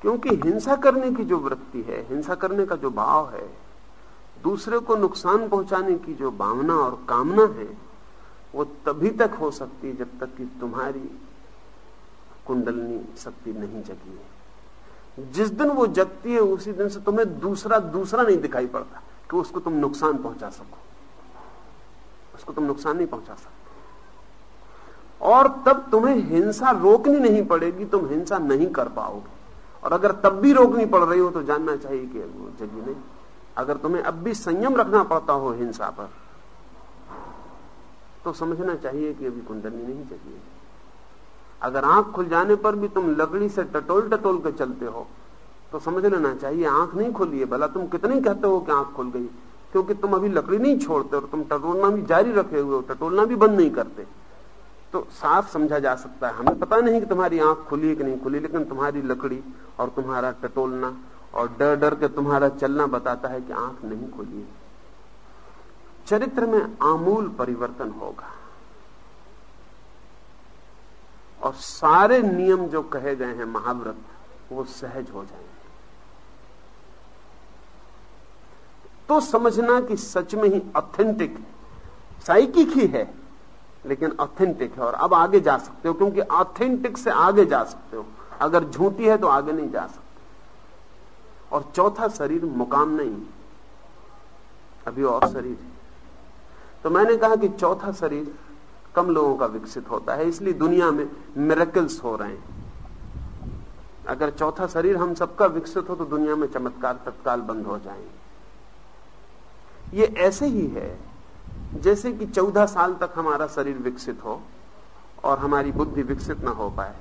क्योंकि हिंसा करने की जो वृत्ति है, हिंसा करने का जो भाव है, दूसरे को नुकसान पहुँचाने की जो भावना और कामना है, वो तभी तक हो सकती है जब तक कि तुम्हारी कुंडलनी शक्ति नहीं जगी है। जिस दिन वो जगती है, उसी दिन से तुम्हें दूसरा दूसरा नहीं दिखाई पड़ता कि उसको तुम नुकसान पहुँचा सको। उसको तुम नुकसान नहीं पहुँचा सकते। और तब तुम्हें हिंसा रोकनी नहीं पड़ेगी, तुम हिंसा नहीं कर पाओगे। और अगर तब भी रोकनी पड़ रही हो तो जानना चाहिए कि वो जगी नहीं। अगर तुम्हें अब भी संयम रखना पड़ता हो हिंसा पर तो समझना चाहिए कि अभी कुंडली नहीं जगी अगर आँख खुल जाने पर भी तुम लकड़ी से टटोल टटोल के चलते हो तो समझ लेना चाहिए, आँख नहीं खुली है, भला तुम कितने कहते हो कि आँख खुल गई? क्योंकि तुम अभी लकड़ी नहीं छोड़ते और तुम टटोलना भी जारी रखे हुए हो, टटोलना भी बंद नहीं करते। तो साफ़ समझा जा सकता है। हमें पता नहीं कि तुम्हारी आँख खुली है कि नहीं खुली, लेकिन तुम्हारी लकड़ी और तुम्हारा टटोलना और डर डर के तुम्हारा चलना बताता है कि आँख नहीं खुली चरित्र में आमूल परिवर्तन होगा। और सारे नियम जो कहे गए हैं महाव्रत, वो सहज हो जाएँगे तो समझना कि सच में ही ऑथेंटिक साइकिक ही है, लेकिन ऑथेंटिक है। और अब आगे जा सकते हो, क्योंकि ऑथेंटिक से आगे जा सकते हो। अगर झूठी है तो आगे नहीं जा सकते। और चौथा शरीर मुकाम नहीं अभी और शरीर है। तो मैंने कहा कि चौथा शरीर कम लोगों का विकसित होता है, इसलिए दुनिया में मेरेकल्स हो रहे हैं। अगर चौथा शरीर हम सबका विकसित हो तो दुनिया में चमत्कार तत्काल बंद हो जाएँगे। ये ऐसे ही है, जैसे कि चौदह साल तक हमारा शरीर विकसित हो और हमारी बुद्धि विकसित ना हो पाए।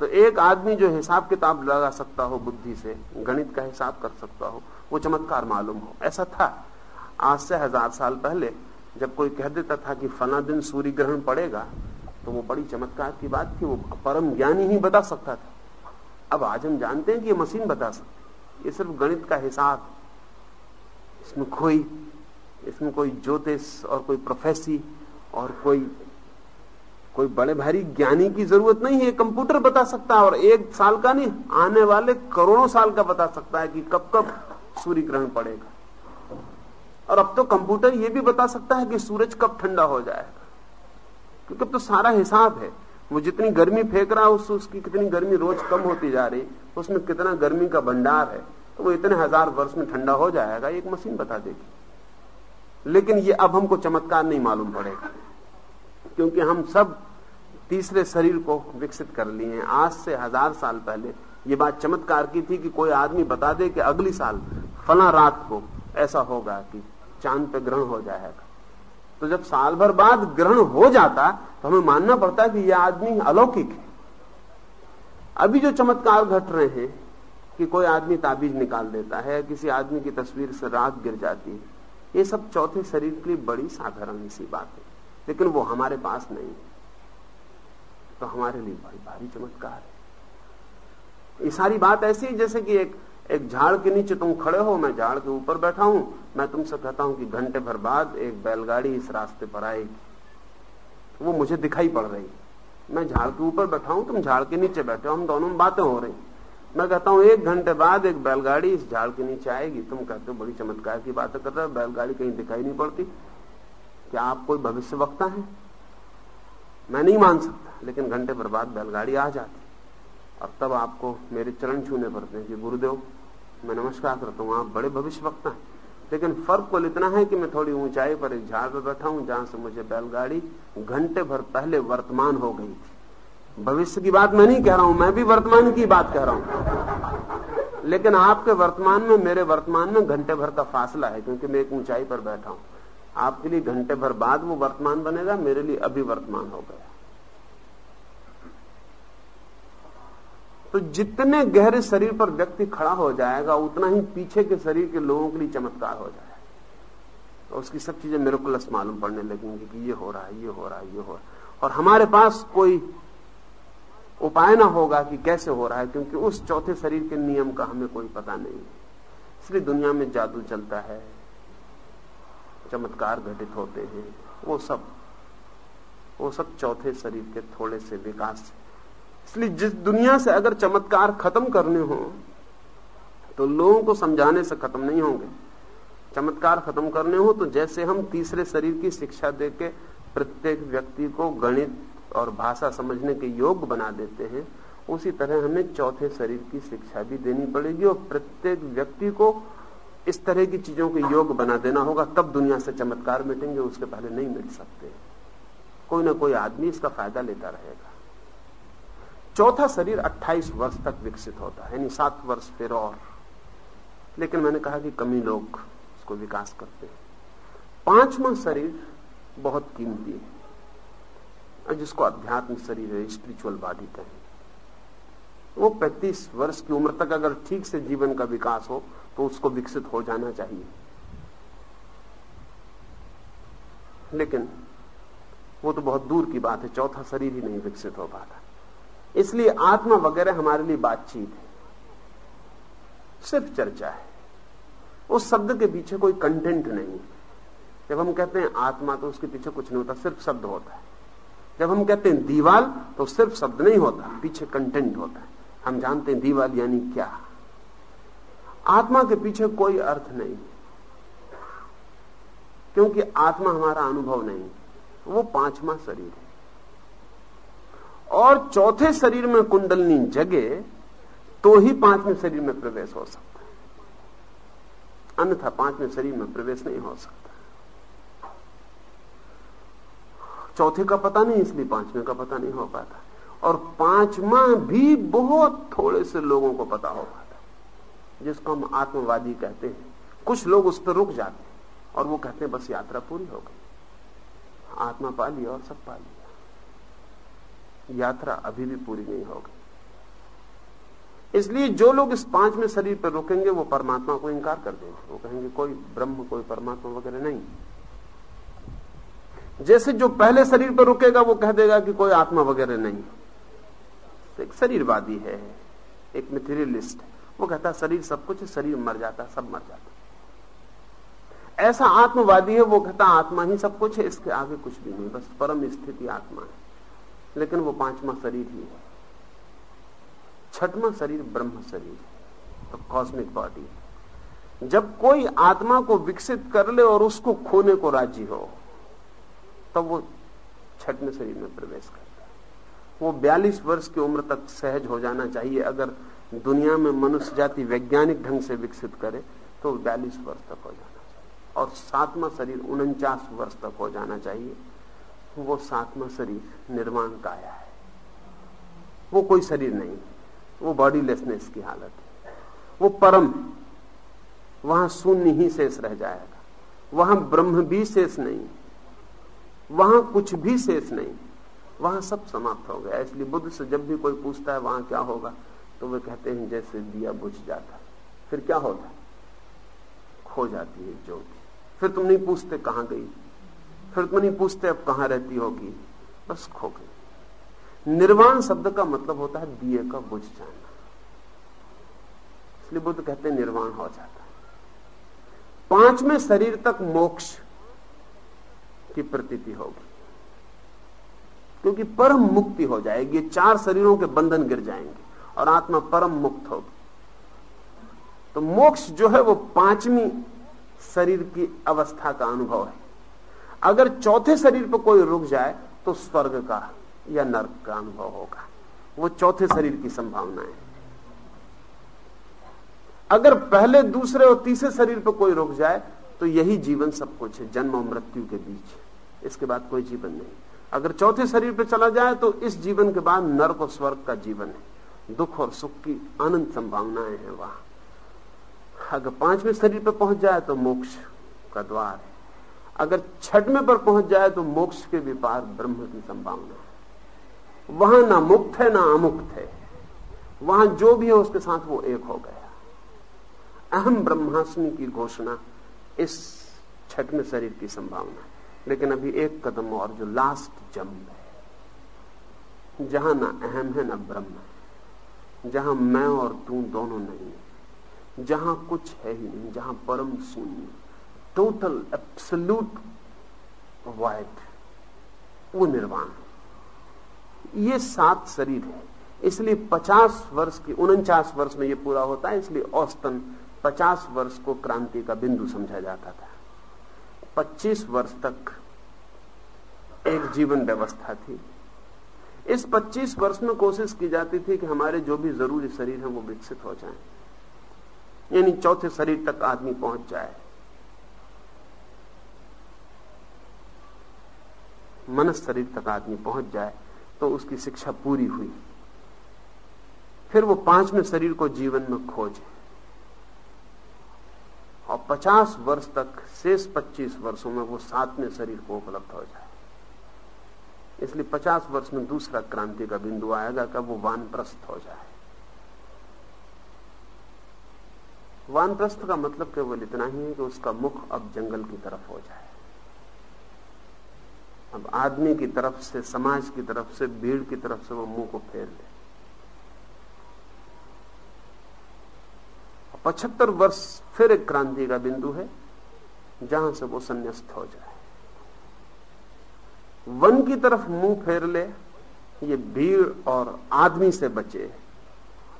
तो एक आदमी जो हिसाब किताब लगा सकता हो बुद्धि से, गणित का हिसाब कर सकता हो, वो चमत्कार मालूम हो। ऐसा था। आज से हज़ार साल पहले जब कोई कह देता था कि फला दिन सूर्य ग्रहण पड़ेगा तो वो बड़ी चमत्कार की बात थी, वो परम ज्ञानी ही बता सकता था। अब आज हम जानते हैं कि ये मशीन बता सकती ये सिर्फ़ गणित का हिसाब। इसमें कोई इसमें कोई ज्योतिष और कोई प्रोफेसी और कोई कोई बड़े भारी ज्ञानी की ज़रूरत नहीं है। कंप्यूटर बता सकता है और एक साल का नहीं, आने वाले करोड़ों साल का बता सकता है कि कब कब सूर्य ग्रहण पड़ेगा। और अब तो कंप्यूटर ये भी बता सकता है कि सूरज कब ठंडा हो जाएगा। क्योंकि अब तो सारा हिसाब है। वो जितनी गर्मी फेंक रहा है उससे उसकी कितनी गर्मी रोज कम होती जा रही उसमें कितना गर्मी का भंडार है तो वो इतने हज़ार वर्ष में ठंडा हो जाएगा एक मशीन बता देगी। लेकिन ये अब हमको चमत्कार नहीं मालूम पड़ेगा, क्योंकि हम सब तीसरे शरीर को विकसित कर लिए हैं। आज से हज़ार साल पहले ये बात चमत्कार की थी कि कोई आदमी बता दे कि अगली साल, फला रात को ऐसा होगा कि चाँद पे ग्रहण हो जाएगा। तो जब साल भर बाद ग्रहण हो जाता तो हमें मानना पड़ता है कि यह आदमी अलौकिक है। अभी जो चमत्कार घट रहे हैं, कि कोई आदमी ताबीज निकाल देता है, किसी आदमी की तस्वीर से रात गिर जाती है, ये सब चौथे शरीर के लिए बड़ी साधारण सी बात है। लेकिन वो हमारे पास नहीं है। तो हमारे लिए बड़ी भारी चमत्कार है। ये सारी बात ऐसी जैसे कि एक एक झाड़ के नीचे तुम खड़े हो, मैं झाड़ के ऊपर बैठा हूँ। मैं तुमसे कहता हूँ कि घंटे भर बाद एक बैलगाड़ी इस रास्ते पर आएगी। वो मुझे दिखाई पड़ रही मैं झाड़ के ऊपर बैठा हूँ, तुम झाड़ के नीचे बैठे हो, हम दोनों में बातें हो रही मैं कहता हूँ, एक घंटे बाद एक बैलगाड़ी इस झाड़ के नीचे आएगी। तुम कहते हो, बड़ी चमत्कार की बातें कर रहे हो, बैलगाड़ी कहीं दिखाई नहीं पड़ती। क्या आप कोई भविष्य वक्ता है? मैं नहीं मान सकता, लेकिन घंटे भर बाद बैलगाड़ी आ जाती। और तब आपको मेरे चरण छूने पड़ते हैं। कि गुरुदेव। मैं नमस्कार करता हूँ, आप बड़े भविष्य वक्ता हैं। लेकिन फ़र्क कुल इतना है कि मैं थोड़ी ऊंचाई पर एक झाड़ पर बैठा हूँ, जहाँ से मुझे बैलगाड़ी घंटे भर पहले वर्तमान हो गई थी। भविष्य की बात मैं नहीं कह रहा हूँ, मैं भी वर्तमान की बात कह रहा हूँ। लेकिन आपके वर्तमान में, मेरे वर्तमान में घंटे भर का फासला है, क्योंकि मैं एक ऊंचाई पर बैठा हूँ। आपके लिए घंटे भर बाद वो वर्तमान बनेगा, मेरे लिए अभी वर्तमान हो गया। तो जितने गहरे शरीर पर व्यक्ति खड़ा हो जाएगा, उतना ही पीछे के शरीर के लोगों के लिए चमत्कार हो जाएगा। तो उसकी सब चीज़ें मेरे मालूम पड़ने लगेंगी कि ये हो रहा है, ये हो रहा है, ये हो रहा है। और हमारे पास कोई उपाय ना होगा कि कैसे हो रहा है, क्योंकि उस चौथे शरीर के नियम का हमें कोई पता नहीं। है इसलिए दुनिया में जादू चलता है, चमत्कार घटित होते हैं, वो सब वो सब चौथे शरीर के थोड़े से विकास से। इसलिए जिस दुनिया से अगर चमत्कार खत्म करने हो तो लोगों को समझाने से खत्म नहीं होंगे। चमत्कार खत्म करने हो तो जैसे हम तीसरे शरीर की शिक्षा देके प्रत्येक व्यक्ति को गणित और भाषा समझने के योग बना देते हैं, उसी तरह हमें चौथे शरीर की शिक्षा भी देनी पड़ेगी और प्रत्येक व्यक्ति को इस तरह की चीज़ों के योग बना देना होगा। तब दुनिया से चमत्कार मिटेंगे, उसके पहले नहीं मिट सकते। कोई ना कोई आदमी इसका फ़ायदा लेता रहेगा। चौथा शरीर 28 वर्ष तक विकसित होता है, यानी सात वर्ष फिर और। लेकिन मैंने कहा कि कमी लोग इसको विकास करते हैं। पांचवा शरीर बहुत कीमती है जिसको अध्यात्म शरीर है स्पिरिचुअल बाधित है। वो 35 वर्ष की उम्र तक अगर ठीक से जीवन का विकास हो तो उसको विकसित हो जाना चाहिए। लेकिन वो तो बहुत दूर की बात है, चौथा शरीर ही नहीं विकसित हो पाता। इसलिए आत्मा वगैरह हमारे लिए बातचीत है। सिर्फ़ चर्चा है। उस शब्द के पीछे कोई कंटेंट नहीं जब हम कहते हैं आत्मा तो उसके पीछे कुछ नहीं होता, सिर्फ़ शब्द होता है। जब हम कहते हैं दीवाल तो सिर्फ़ शब्द नहीं होता, पीछे कंटेंट होता है। हम जानते हैं दीवाल यानी क्या। आत्मा के पीछे कोई अर्थ नहीं। क्योंकि आत्मा हमारा अनुभव नहीं, वो पांचवा शरीर है। और चौथे शरीर में कुंडलनी जगे तो ही पाँचवें शरीर में प्रवेश हो सकता है। अन्यथा पाँचवें शरीर में प्रवेश नहीं हो सकता। चौथे का पता नहीं, इसलिए पाँचवें का पता नहीं हो पाता। और पांचवा भी बहुत थोड़े से लोगों को पता हो पाता जिसको हम आत्मवादी कहते हैं। कुछ लोग उस पर रुक जाते हैं और वो कहते हैं, बस यात्रा पूरी हो गई। आत्मा पा लिया और सब पा लिया यात्रा अभी भी पूरी नहीं होगी। इसलिए जो लोग इस पाँचवें शरीर पर रुकेंगे, वो परमात्मा को इंकार कर देंगे। वो कहेंगे, कोई ब्रह्म, कोई परमात्मा वगैरह नहीं। जैसे जो पहले शरीर पर रुकेगा, वो कह देगा कि कोई आत्मा वगैरह नहीं। तो एक शरीरवादी है, एक मेटीरियलिस्ट है। वो कहता शरीर सब कुछ, शरीर मर जाता सब मर जाता ऐसा आत्मवादी है, वो कहता आत्मा ही सब कुछ है, इसके आगे कुछ भी नहीं, बस परम स्थिति आत्मा है। लेकिन वो पांचवा शरीर ही है। छठवा शरीर ब्रह्म शरीर तो कॉस्मिक बॉडी जब कोई आत्मा को विकसित कर ले और उसको खोने को राज़ी हो, तब वो छठवें शरीर में प्रवेश करता है। वो 42 वर्ष की उम्र तक सहज हो जाना चाहिए। अगर दुनिया में मनुष्य जाति वैज्ञानिक ढंग से विकसित करे तो 42 वर्ष तक हो जाना चाहिए। और सातवां शरीर उनचास वर्ष तक हो जाना चाहिए। वो सातवा शरीर निर्माण काया है। वो कोई शरीर नहीं, वो बॉडीलेसनेस की हालत है। वो परम, वहाँ शून्य ही शेष रह जाएगा। वहाँ ब्रह्म भी शेष नहीं, वहाँ कुछ भी शेष नहीं, वहाँ सब समाप्त हो गया। इसलिए बुद्ध से जब भी कोई पूछता है, वहाँ क्या होगा? तो वे कहते हैं, जैसे दिया बुझ जाता फिर क्या होता खो जाती है ज्योति। फिर तुम नहीं पूछते कहाँ गई। फिर तुम नहीं पूछते अब कहाँ रहती होगी? बस खो गई निर्वाण शब्द का मतलब होता है, दिए का बुझ जाना। इसलिए बुद्ध कहते हैं, निर्वाण हो जाता है। पाँचवें शरीर तक मोक्ष की प्रतीति होगी। क्योंकि परम मुक्ति हो जाएगी चार शरीरों के बंधन गिर जाएँगे और आत्मा परम मुक्त होगी। तो मोक्ष जो है, वो पांचवी शरीर की अवस्था का अनुभव है। अगर चौथे शरीर पर कोई रुक जाए तो स्वर्ग का या नर्क का अनुभव होगा। वो चौथे शरीर की संभावना है। अगर पहले, दूसरे और तीसरे शरीर पर कोई रुक जाए तो यही जीवन सब कुछ है, जन्म और मृत्यु के बीच। इसके बाद कोई जीवन नहीं। अगर चौथे शरीर पर चला जाए तो इस जीवन के बाद नर्क और स्वर्ग का जीवन है। दुख और सुख की अनंत संभावनाएँ हैं वहाँ। अगर पाँचवें शरीर पर पहुँच जाए तो मोक्ष का द्वार है। अगर छठवें पर पहुँच जाए तो मोक्ष के विपार ब्रह्म की संभावना है। वहाँ ना मुक्त है, ना अमुक्त है। वहाँ जो भी है, उसके साथ वो एक हो गया। अहम ब्रह्मास्मि की घोषणा इस छठवें शरीर की संभावना है। लेकिन अभी एक कदम और, जो लास्ट जंप है। जहाँ ना अहम है, ना ब्रह्म है। जहाँ मैं और तू दोनों नहीं है। जहाँ कुछ है ही नहीं, जहाँ परम शून्य टोटल एब्सल्यूट वाइट वो निर्वाण ये सात शरीर है। इसलिए पचास वर्ष की, उनचास वर्ष में ये पूरा होता है, इसलिए औस्तन पचास वर्ष को क्रांति का बिंदु समझा जाता था। 25 वर्ष तक एक जीवन व्यवस्था थी। इस 25 वर्ष में कोशिश की जाती थी कि हमारे जो भी ज़रूरी शरीर हैं वो विकसित हो जाएँ। यानी चौथे शरीर तक आदमी पहुँच जाए। मनस शरीर तक आदमी पहुँच जाए तो उसकी शिक्षा पूरी हुई। फिर वो पाँचवें शरीर को जीवन में खोजे। और 50 वर्ष तक, शेष 25 वर्षों में वो सातवें शरीर को उपलब्ध हो जाए। इसलिए 50 वर्ष में दूसरा क्रांति का बिंदु आएगा कब वो वानप्रस्थ हो जाए। वानप्रस्थ का मतलब केवल इतना ही है कि उसका मुख अब जंगल की तरफ़ हो जाए। अब आदमी की तरफ़ से, समाज की तरफ़ से, भीड़ की तरफ़ से वो मुँह को फेर ले। पचहत्तर वर्ष फिर एक क्रांति का बिंदु है, जहाँ से वो संन्यास्त हो जाए। वन की तरफ़ मुँह फेर ले, ये भीड़ और आदमी से बचे।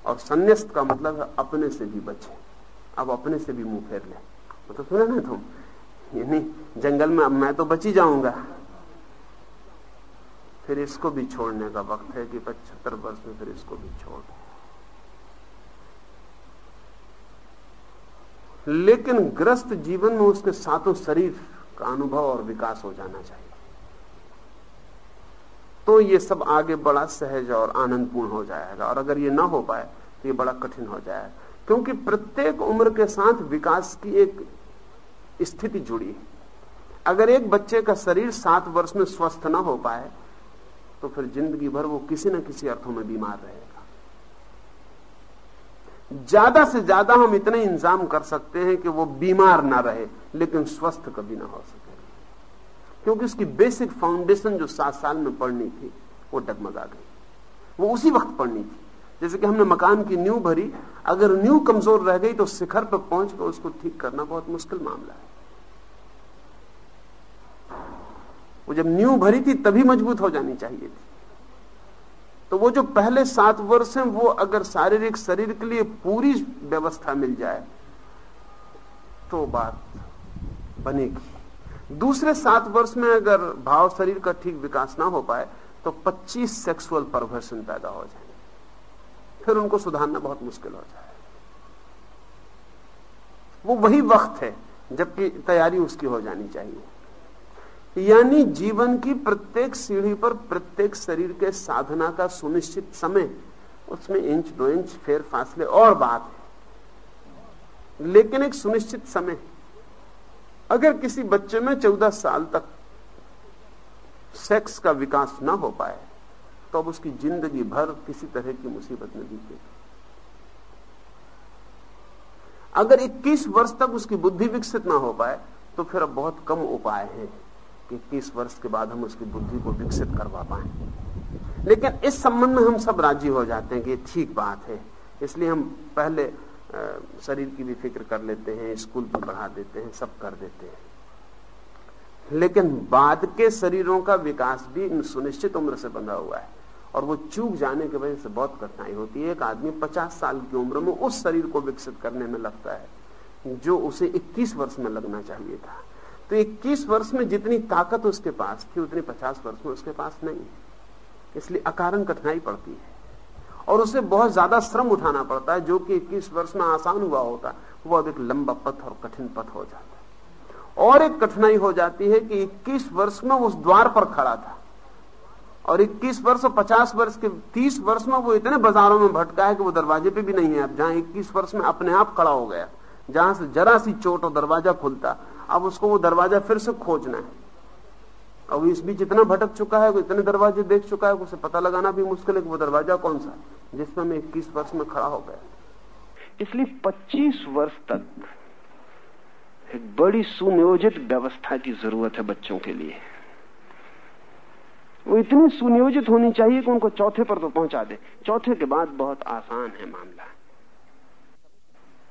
और संन्यास्त का मतलब है अपने से भी बचे। अब अपने से भी मुँह फेर ले। तो सुना ना तुम? यानी जंगल में अब मैं तो बची जाऊँगा। फिर इसको भी छोड़ने का वक्त है कि पचहत्तर वर्ष में फिर इसको भी छोड़ लेकिन ग्रस्त जीवन में उसके सातों शरीर का अनुभव और विकास हो जाना चाहिए। तो ये सब आगे बड़ा सहज और आनंदपूर्ण हो जाएगा। और अगर ये ना हो पाए तो ये बड़ा कठिन हो जाएगा क्योंकि प्रत्येक उम्र के साथ विकास की एक स्थिति जुड़ी है। अगर एक बच्चे का शरीर सात वर्ष में स्वस्थ ना हो पाए तो फिर ज़िंदगी भर वो किसी न किसी अर्थों में बीमार रहेगा। ज़्यादा से ज़्यादा हम इतने इंतज़ाम कर सकते हैं कि वो बीमार ना रहे, लेकिन स्वस्थ कभी ना हो सके। क्योंकि उसकी बेसिक फाउंडेशन जो सात साल में पढ़नी थी, वो डगमगा गई। वो उसी वक्त पढ़नी थी। जैसे कि हमने मकान की न्यू भरी, अगर न्यू कमज़ोर रह गई तो शिखर पर पहुंचकर उसको ठीक करना बहुत मुश्किल मामला है। वो जब न्यू भरी थी, तभी मज़बूत हो जानी चाहिए थी। तो वो जो पहले सात वर्ष हैं, वो अगर शारीरिक, शरीर के लिए पूरी व्यवस्था मिल जाए तो बात बनेगी। दूसरे सात वर्ष में अगर भाव शरीर का ठीक विकास ना हो पाए तो 25 सेक्सुअल परवर्सन पैदा हो जाए फिर उनको सुधारना बहुत मुश्किल हो जाए। वो वही वक्त है, जबकि तैयारी उसकी हो जानी चाहिए। यानी जीवन की प्रत्येक सीढ़ी पर प्रत्येक शरीर के साधना का सुनिश्चित समय, उसमें इंच, दो इंच, फेर, फासले, और बात है। लेकिन एक सुनिश्चित समय अगर किसी बच्चे में चौदह साल तक सेक्स का विकास ना हो पाए तो अब उसकी ज़िंदगी भर किसी तरह की मुसीबत में बीतेगी अगर 21 वर्ष तक उसकी बुद्धि विकसित ना हो पाए तो फिर अब बहुत कम उपाय हैं। कि इक्कीस वर्ष के बाद हम उसकी बुद्धि को विकसित करवा पाए। लेकिन इस संबंध में हम सब राज़ी हो जाते हैं कि ठीक बात है। इसलिए हम पहले शरीर की भी फ़िक्र कर लेते हैं, स्कूल भी बढ़ा देते हैं, सब कर देते हैं। लेकिन बाद के शरीरों का विकास भी सुनिश्चित उम्र से बंधा हुआ है। और वो चूक जाने की वजह से बहुत कठिनाई होती है। एक आदमी 50 साल की उम्र में उस शरीर को विकसित करने में लगता है, जो उसे 21 वर्ष में लगना चाहिए था। तो 21 वर्ष में जितनी ताकत उसके पास थी, उतनी 50 वर्ष में उसके पास नहीं है। इसलिए अकारण कठिनाई पड़ती है। और उसे बहुत ज़्यादा श्रम उठाना पड़ता है, जो कि 21 वर्ष में आसान हुआ होता, वो अब एक लंबा पथ और कठिन पथ हो जाता है। और एक कठिनाई हो जाती है कि 21 वर्ष में उस द्वार पर खड़ा था। और 21 वर्ष और 50 वर्ष के 30 वर्ष में वो इतने बाजारों में भटका है कि वो दरवाजे पे भी नहीं है। अब जहाँ 21 वर्ष में अपने आप खड़ा हो गया, जहाँ से जरा सी चोट और दरवाज़ा खुलता अब उसको वो दरवाज़ा फिर से खोजना है। अब इस बीच इतना भटक चुका है इतने दरवाजे देख चुका है, उसे पता लगाना भी मुश्किल है कि वो दरवाज़ा कौन सा जिसमें मैं इक्कीस वर्ष में खड़ा हो गया। इसलिए 25 वर्ष तक एक बड़ी सुनियोजित व्यवस्था की ज़रूरत है बच्चों के लिए। वो इतनी सुनियोजित होनी चाहिए कि उनको चौथे पर तो पहुँचा दे। चौथे के बाद बहुत आसान है मामला।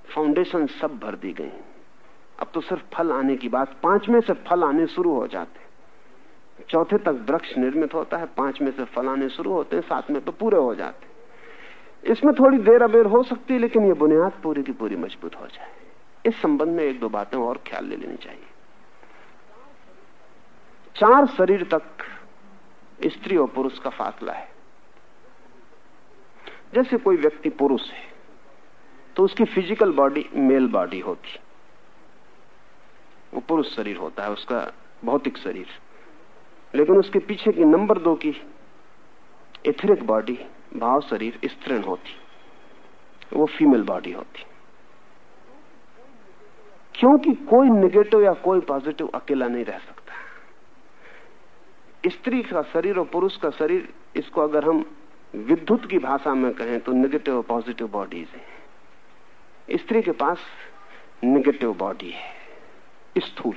फाउंडेशन सब भर दी गई। अब तो सिर्फ़ फल आने की बात, पाँच में से फल आने शुरू हो जाते चौथे तक वृक्ष निर्मित होता है, पाँच में से फल आने शुरू होते हैं, सात में तो पूरे हो जाते इसमें थोड़ी देर अबेर हो सकती है, लेकिन ये बुनियाद पूरी की पूरी मज़बूत हो जाए। इस संबंध में एक दो बातें और ख्याल ले लेनी चाहिए। चार शरीर तक स्त्री और पुरुष का फासला है। जैसे कोई व्यक्ति पुरुष है तो उसकी फ़िज़िकल बॉडी मेल बॉडी होती वो पुरुष शरीर होता है, उसका भौतिक शरीर। लेकिन उसके पीछे की नंबर दो की एथरिक बॉडी, भाव शरीर, स्त्रीण होती। वो फीमेल बॉडी होती। क्योंकि कोई निगेटिव या कोई पॉजिटिव अकेला नहीं रह सकता। स्त्री का शरीर और पुरुष का शरीर, इसको अगर हम विद्युत की भाषा में कहें तो निगेटिव और पॉजिटिव बॉडीज है। स्त्री के पास निगेटिव बॉडी है। स्थूल।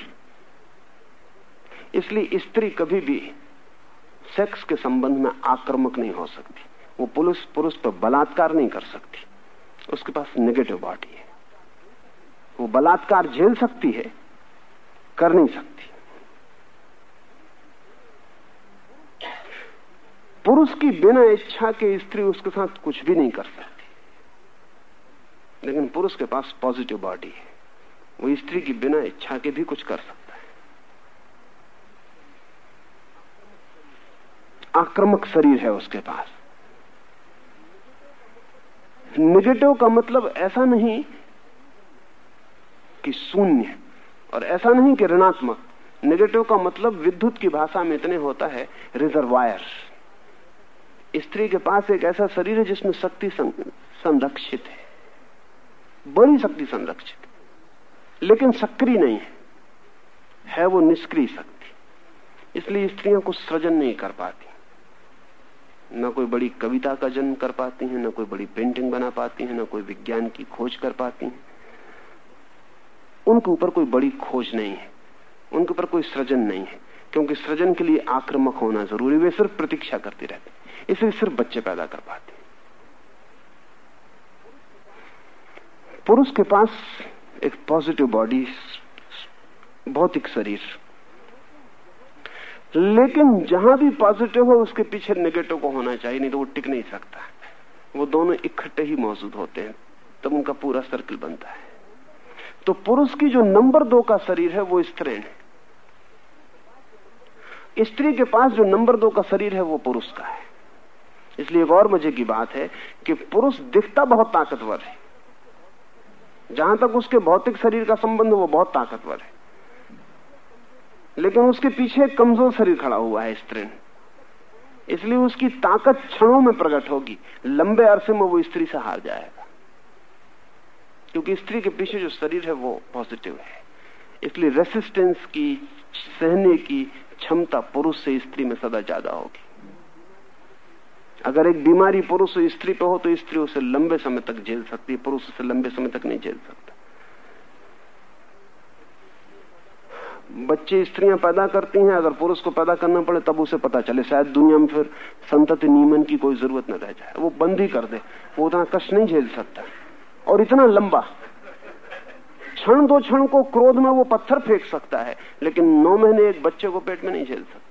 इसलिए स्त्री कभी भी सेक्स के संबंध में आक्रमक नहीं हो सकती। वो पुरुष पुरुष पर बलात्कार नहीं कर सकती। उसके पास नेगेटिव बॉडी है। वो बलात्कार झेल सकती है, कर नहीं सकती। पुरुष की बिना इच्छा के स्त्री उसके साथ कुछ भी नहीं कर सकती। लेकिन पुरुष के पास पॉजिटिव बॉडी है। वो स्त्री की बिना इच्छा के भी कुछ कर सकता है। आक्रामक शरीर है उसके पास। निगेटिव का मतलब ऐसा नहीं कि शून्य और ऐसा नहीं कि ऋणात्मक। निगेटिव का मतलब विद्युत की भाषा में इतने होता है रिजर्वायर स्त्री के पास एक ऐसा शरीर है जिसमें शक्ति संरक्षित है। बड़ी शक्ति संरक्षित लेकिन सक्रिय नहीं है। वो निष्क्रिय शक्ति। इसलिए स्त्रियाँ कुछ सृजन नहीं कर पाती। न कोई बड़ी कविता का जन्म कर पाती हैं, न कोई बड़ी पेंटिंग बना पाती हैं, न कोई विज्ञान की खोज कर पाती हैं। उनके ऊपर कोई बड़ी खोज नहीं है। उनके ऊपर कोई सृजन नहीं है। क्योंकि सृजन के लिए आक्रमक होना ज़रूरी, वे सिर्फ़ प्रतीक्षा करती रहती इसलिए सिर्फ़ बच्चे पैदा कर पाते पुरुष के पास एक पॉजिटिव बॉडी भौतिक शरीर। लेकिन जहाँ भी पॉजिटिव हो, उसके पीछे नेगेटिव को होना चाहिए, नहीं तो वो टिक नहीं सकता। वो दोनों इकट्ठे ही मौजूद होते हैं, तब उनका पूरा सर्किल बनता है। तो पुरुष की जो नंबर दो का शरीर है, वो स्त्री है। स्त्री के पास जो नंबर दो का शरीर है, वो पुरुष का है। इसलिए एक और मज़े की बात है कि पुरुष दिखता बहुत ताकतवर है। जहाँ तक उसके भौतिक शरीर का संबंध वो बहुत ताकतवर है। लेकिन उसके पीछे कमज़ोर शरीर खड़ा हुआ है स्त्री इसलिए उसकी ताकत क्षणों में प्रकट होगी। लंबे अरसे में वो स्त्री से हार जाएगा। क्योंकि स्त्री के पीछे जो शरीर है, वो पॉजिटिव है। इसलिए रेसिस्टेंस की, सहने की क्षमता पुरुष से स्त्री में सदा ज़्यादा होगी। अगर एक बीमारी पुरुष स्त्री पे हो तो स्त्री उसे लंबे समय तक झेल सकती है, पुरुष उसे लंबे समय तक नहीं झेल सकता। बच्चे स्त्रियाँ पैदा करती हैं, अगर पुरुष को पैदा करना पड़े तब उसे पता चले। शायद दुनिया में फिर संतति नियमन की कोई ज़रूरत न रह जाए। वो बंद ही कर दे। वो उतना कष्ट नहीं झेल सकता। और इतना लंबा। क्षण दो क्षण को क्रोध में वो पत्थर फेंक सकता है, लेकिन नौ महीने एक बच्चे को पेट में नहीं झेल सकता।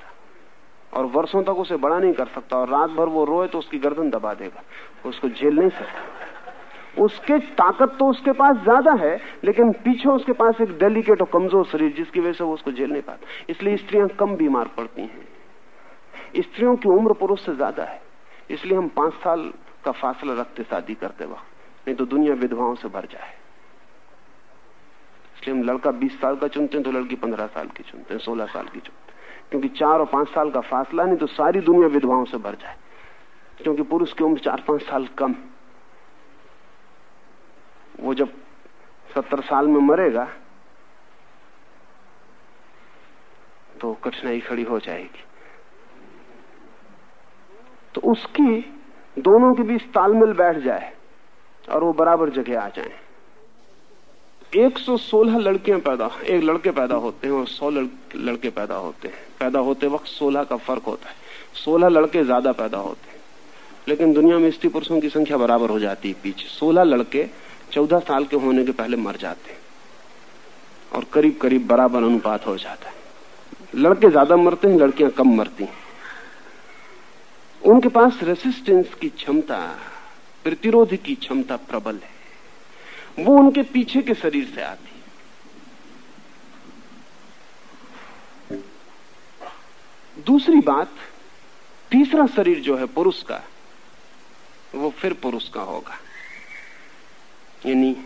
और वर्षों तक उसे बड़ा नहीं कर सकता और रात भर वो रोए तो उसकी गर्दन दबा देगा उसको झेल नहीं सकता। उसके ताकत तो उसके पास ज़्यादा है, लेकिन पीछे उसके पास एक डेलिकेट और कमज़ोर शरीर जिसकी वजह से वो उसको झेल नहीं पाता। इसलिए स्त्रियाँ कम बीमार पड़ती हैं। स्त्रियों की उम्र पुरुष से ज़्यादा है। इसलिए हम पाँच साल का फासला रखते शादी करते वक्त, नहीं तो दुनिया विधवाओं से भर जाए। इसलिए हम लड़का बीस साल का चुनते हैं तो लड़की पंद्रह साल की चुनते हैं, सोलह साल की चुनते हैं। क्योंकि चार और पाँच साल का फासला, नहीं तो सारी दुनिया विधवाओं से भर जाए। क्योंकि पुरुष की उम्र चार पाँच साल कम। वो जब सत्तर साल में मरेगा तो कठिनाई खड़ी हो जाएगी। तो उसकी दोनों के बीच तालमेल बैठ जाए और वो बराबर जगह आ जाए। 116 लड़कियाँ पैदा, एक लड़के पैदा होते हैं और 100 लड़के पैदा होते हैं। पैदा होते वक्त 16 का फ़र्क होता है। 16 लड़के ज़्यादा पैदा होते हैं। लेकिन दुनिया में स्त्री पुरुषों की संख्या बराबर हो जाती है पीछे। 16 लड़के 14 साल के होने के पहले मर जाते हैं और करीब करीब बराबर अनुपात हो जाता है। लड़के ज़्यादा मरते हैं, लड़कियाँ कम मरती हैं। उनके पास रेसिस्टेंस की क्षमता, प्रतिरोध की क्षमता प्रबल है। वो उनके पीछे के शरीर से आती है। दूसरी बात, तीसरा शरीर जो है पुरुष का, वो फिर पुरुष का होगा। यानी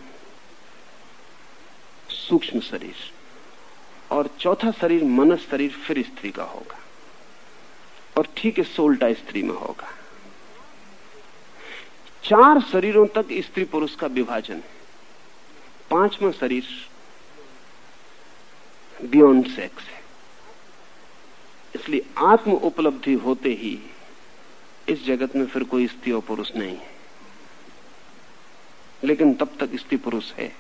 सूक्ष्म शरीर और चौथा शरीर मनस शरीर, फिर स्त्री का होगा। और ठीक है सोल्टा स्त्री में होगा। चार शरीरों तक स्त्री पुरुष का विभाजन है। पांचवा शरीर बियॉन्ड सेक्स है। इसलिए आत्म उपलब्धि होते ही इस जगत में फिर कोई स्त्री और पुरुष नहीं है। लेकिन तब तक स्त्री पुरुष है।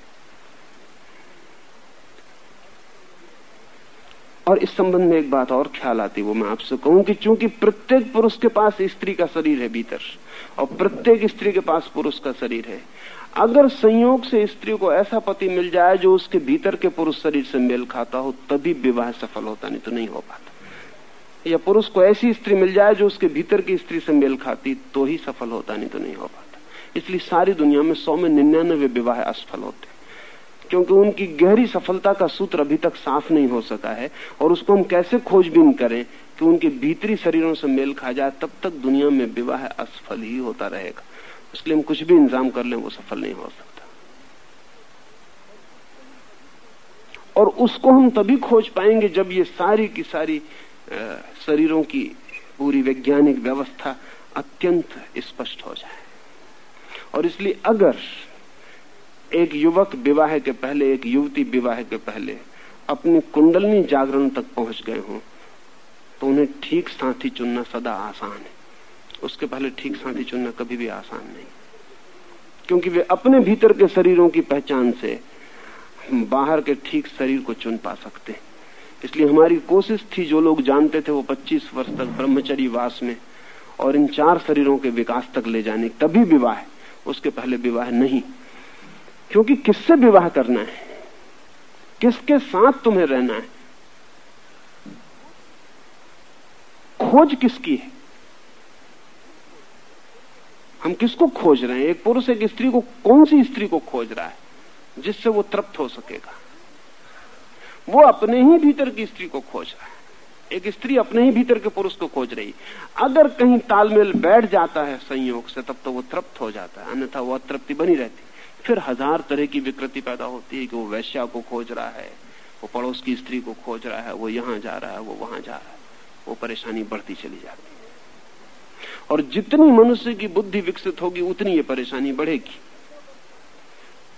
और इस संबंध में एक बात और ख्याल आती वो मैं आपसे कहूँ कि चूँकि प्रत्येक पुरुष के पास स्त्री का शरीर है भीतर और प्रत्येक स्त्री के पास पुरुष का शरीर है। अगर संयोग से स्त्री को ऐसा पति मिल जाए जो उसके भीतर के पुरुष शरीर से मेल खाता हो, तभी विवाह सफल होता, नहीं तो नहीं हो पाता। या पुरुष को ऐसी स्त्री मिल जाए जो उसके भीतर की स्त्री से मेल खाती तो ही सफल होता, नहीं तो नहीं हो पाता। इसलिए सारी दुनिया में सौ में निन्यानवे विवाह असफल होते क्योंकि उनकी गहरी सफलता का सूत्र अभी तक साफ़ नहीं हो सका है, और उसको हम कैसे खोजबीन करें कि उनके भीतरी शरीरों से मेल खा जाए, तब तक दुनिया में विवाह असफल ही होता रहेगा। इसलिए हम कुछ भी इंतज़ाम कर लें, वो सफल नहीं हो सकता। और उसको हम तभी खोज पाएँगे जब ये सारी की सारी शरीरों की पूरी वैज्ञानिक व्यवस्था अत्यंत स्पष्ट हो जाए। और इसलिए अगर एक युवक विवाह के पहले, एक युवती विवाह के पहले अपनी कुंडलनी जागरण तक पहुँच गए हों तो उन्हें ठीक साथी चुनना सदा आसान है। उसके पहले ठीक साथी चुनना कभी भी आसान नहीं। क्योंकि वे अपने भीतर के शरीरों की पहचान से बाहर के ठीक शरीर को चुन पा सकते इसलिए हमारी कोशिश थी, जो लोग जानते थे वो 25 वर्ष तक ब्रह्मचरी वास में और इन चार शरीरों के विकास तक ले जाने, तभी विवाह उसके पहले विवाह नहीं। क्योंकि किससे विवाह करना है? किसके साथ तुम्हें रहना है? खोज किसकी है? हम किसको खोज रहे हैं? एक पुरुष, एक स्त्री को कौन सी स्त्री को खोज रहा है जिससे वो तृप्त हो सकेगा? वो अपने ही भीतर की स्त्री को खोज रहा है। एक स्त्री अपने ही भीतर के पुरुष को खोज रही अगर कहीं तालमेल बैठ जाता है संयोग से, तब तो वो तृप्त हो जाता है। अन्यथा वो अतृप्ति बनी रहती फिर हज़ार तरह की विकृति पैदा होती है कि वो वैश्या को खोज रहा है, वो पड़ोस की स्त्री को खोज रहा है, वो यहाँ जा रहा है, वो वहाँ जा रहा है। वो परेशानी बढ़ती चली जाती है। और जितनी मनुष्य की बुद्धि विकसित होगी, उतनी ये परेशानी बढ़ेगी।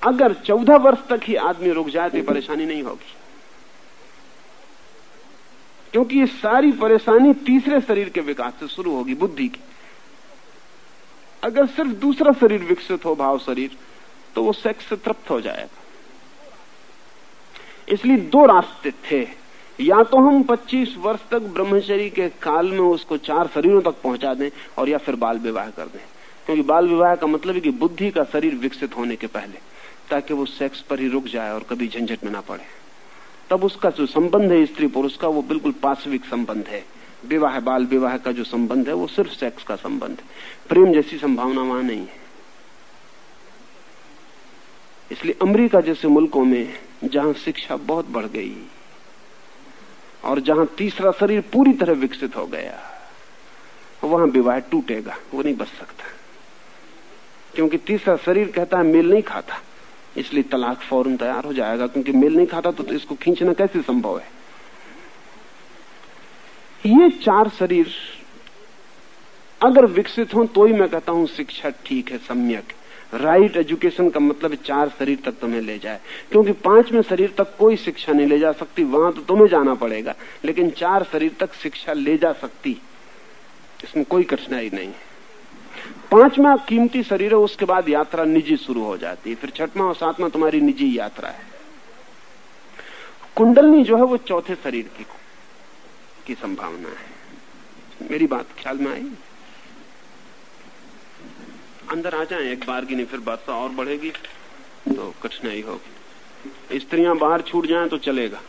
अगर चौदह वर्ष तक ही आदमी रुक जाए तो परेशानी नहीं होगी। क्योंकि ये सारी परेशानी तीसरे शरीर के विकास से शुरू होगी, बुद्धि की। अगर सिर्फ़ दूसरा शरीर विकसित हो, भाव शरीर तो वो सेक्स से तृप्त हो जाएगा। इसलिए दो रास्ते थे। या तो हम 25 वर्ष तक ब्रह्मचरी के काल में उसको चार शरीरों तक पहुँचा दें और या फिर बाल विवाह कर दें। क्योंकि बाल विवाह का मतलब है कि बुद्धि का शरीर विकसित होने के पहले, ताकि वो सेक्स पर ही रुक जाए और कभी झंझट में ना पड़े। तब उसका जो संबंध है, स्त्री पुरुष का, वो बिल्कुल पाश्विक संबंध है। विवाह, बाल विवाह का जो संबंध है, वो सिर्फ़ सेक्स का संबंध है। प्रेम जैसी संभावना वहाँ नहीं है। इसलिए अमेरिका जैसे मुल्कों में जहाँ शिक्षा बहुत बढ़ गई और जहाँ तीसरा शरीर पूरी तरह विकसित हो गया वहाँ विवाह टूटेगा वो नहीं बच सकता। क्योंकि तीसरा शरीर कहता है मेल नहीं खाता। इसलिए तलाक फ़ौरन तैयार हो जाएगा क्योंकि मेल नहीं खाता तो, तो इसको खींचना कैसे संभव है? ये चार शरीर अगर विकसित हो तो ही मैं कहता हूँ शिक्षा ठीक है सम्यक राइट एजुकेशन का मतलब चार शरीर तक तुम्हें ले जाए। क्योंकि पाँचवें शरीर तक कोई शिक्षा नहीं ले जा सकती, वहाँ तो तुम्हें जाना पड़ेगा। लेकिन चार शरीर तक शिक्षा ले जा सकती, इसमें कोई कठिनाई नहीं है। पांचवा कीमती शरीर है, उसके बाद यात्रा निजी शुरू हो जाती है। फिर छठवा और सातवा तुम्हारी निजी यात्रा है। कुंडलनी जो है, वो चौथे शरीर की की संभावना है। मेरी बात ख्याल में आई? अंदर आ जाएँ, एक बार की नहीं, फिर बात तो और बढ़ेगी तो कठिनाई होगी। स्त्रियाँ बाहर छूट जाएँ तो चलेगा।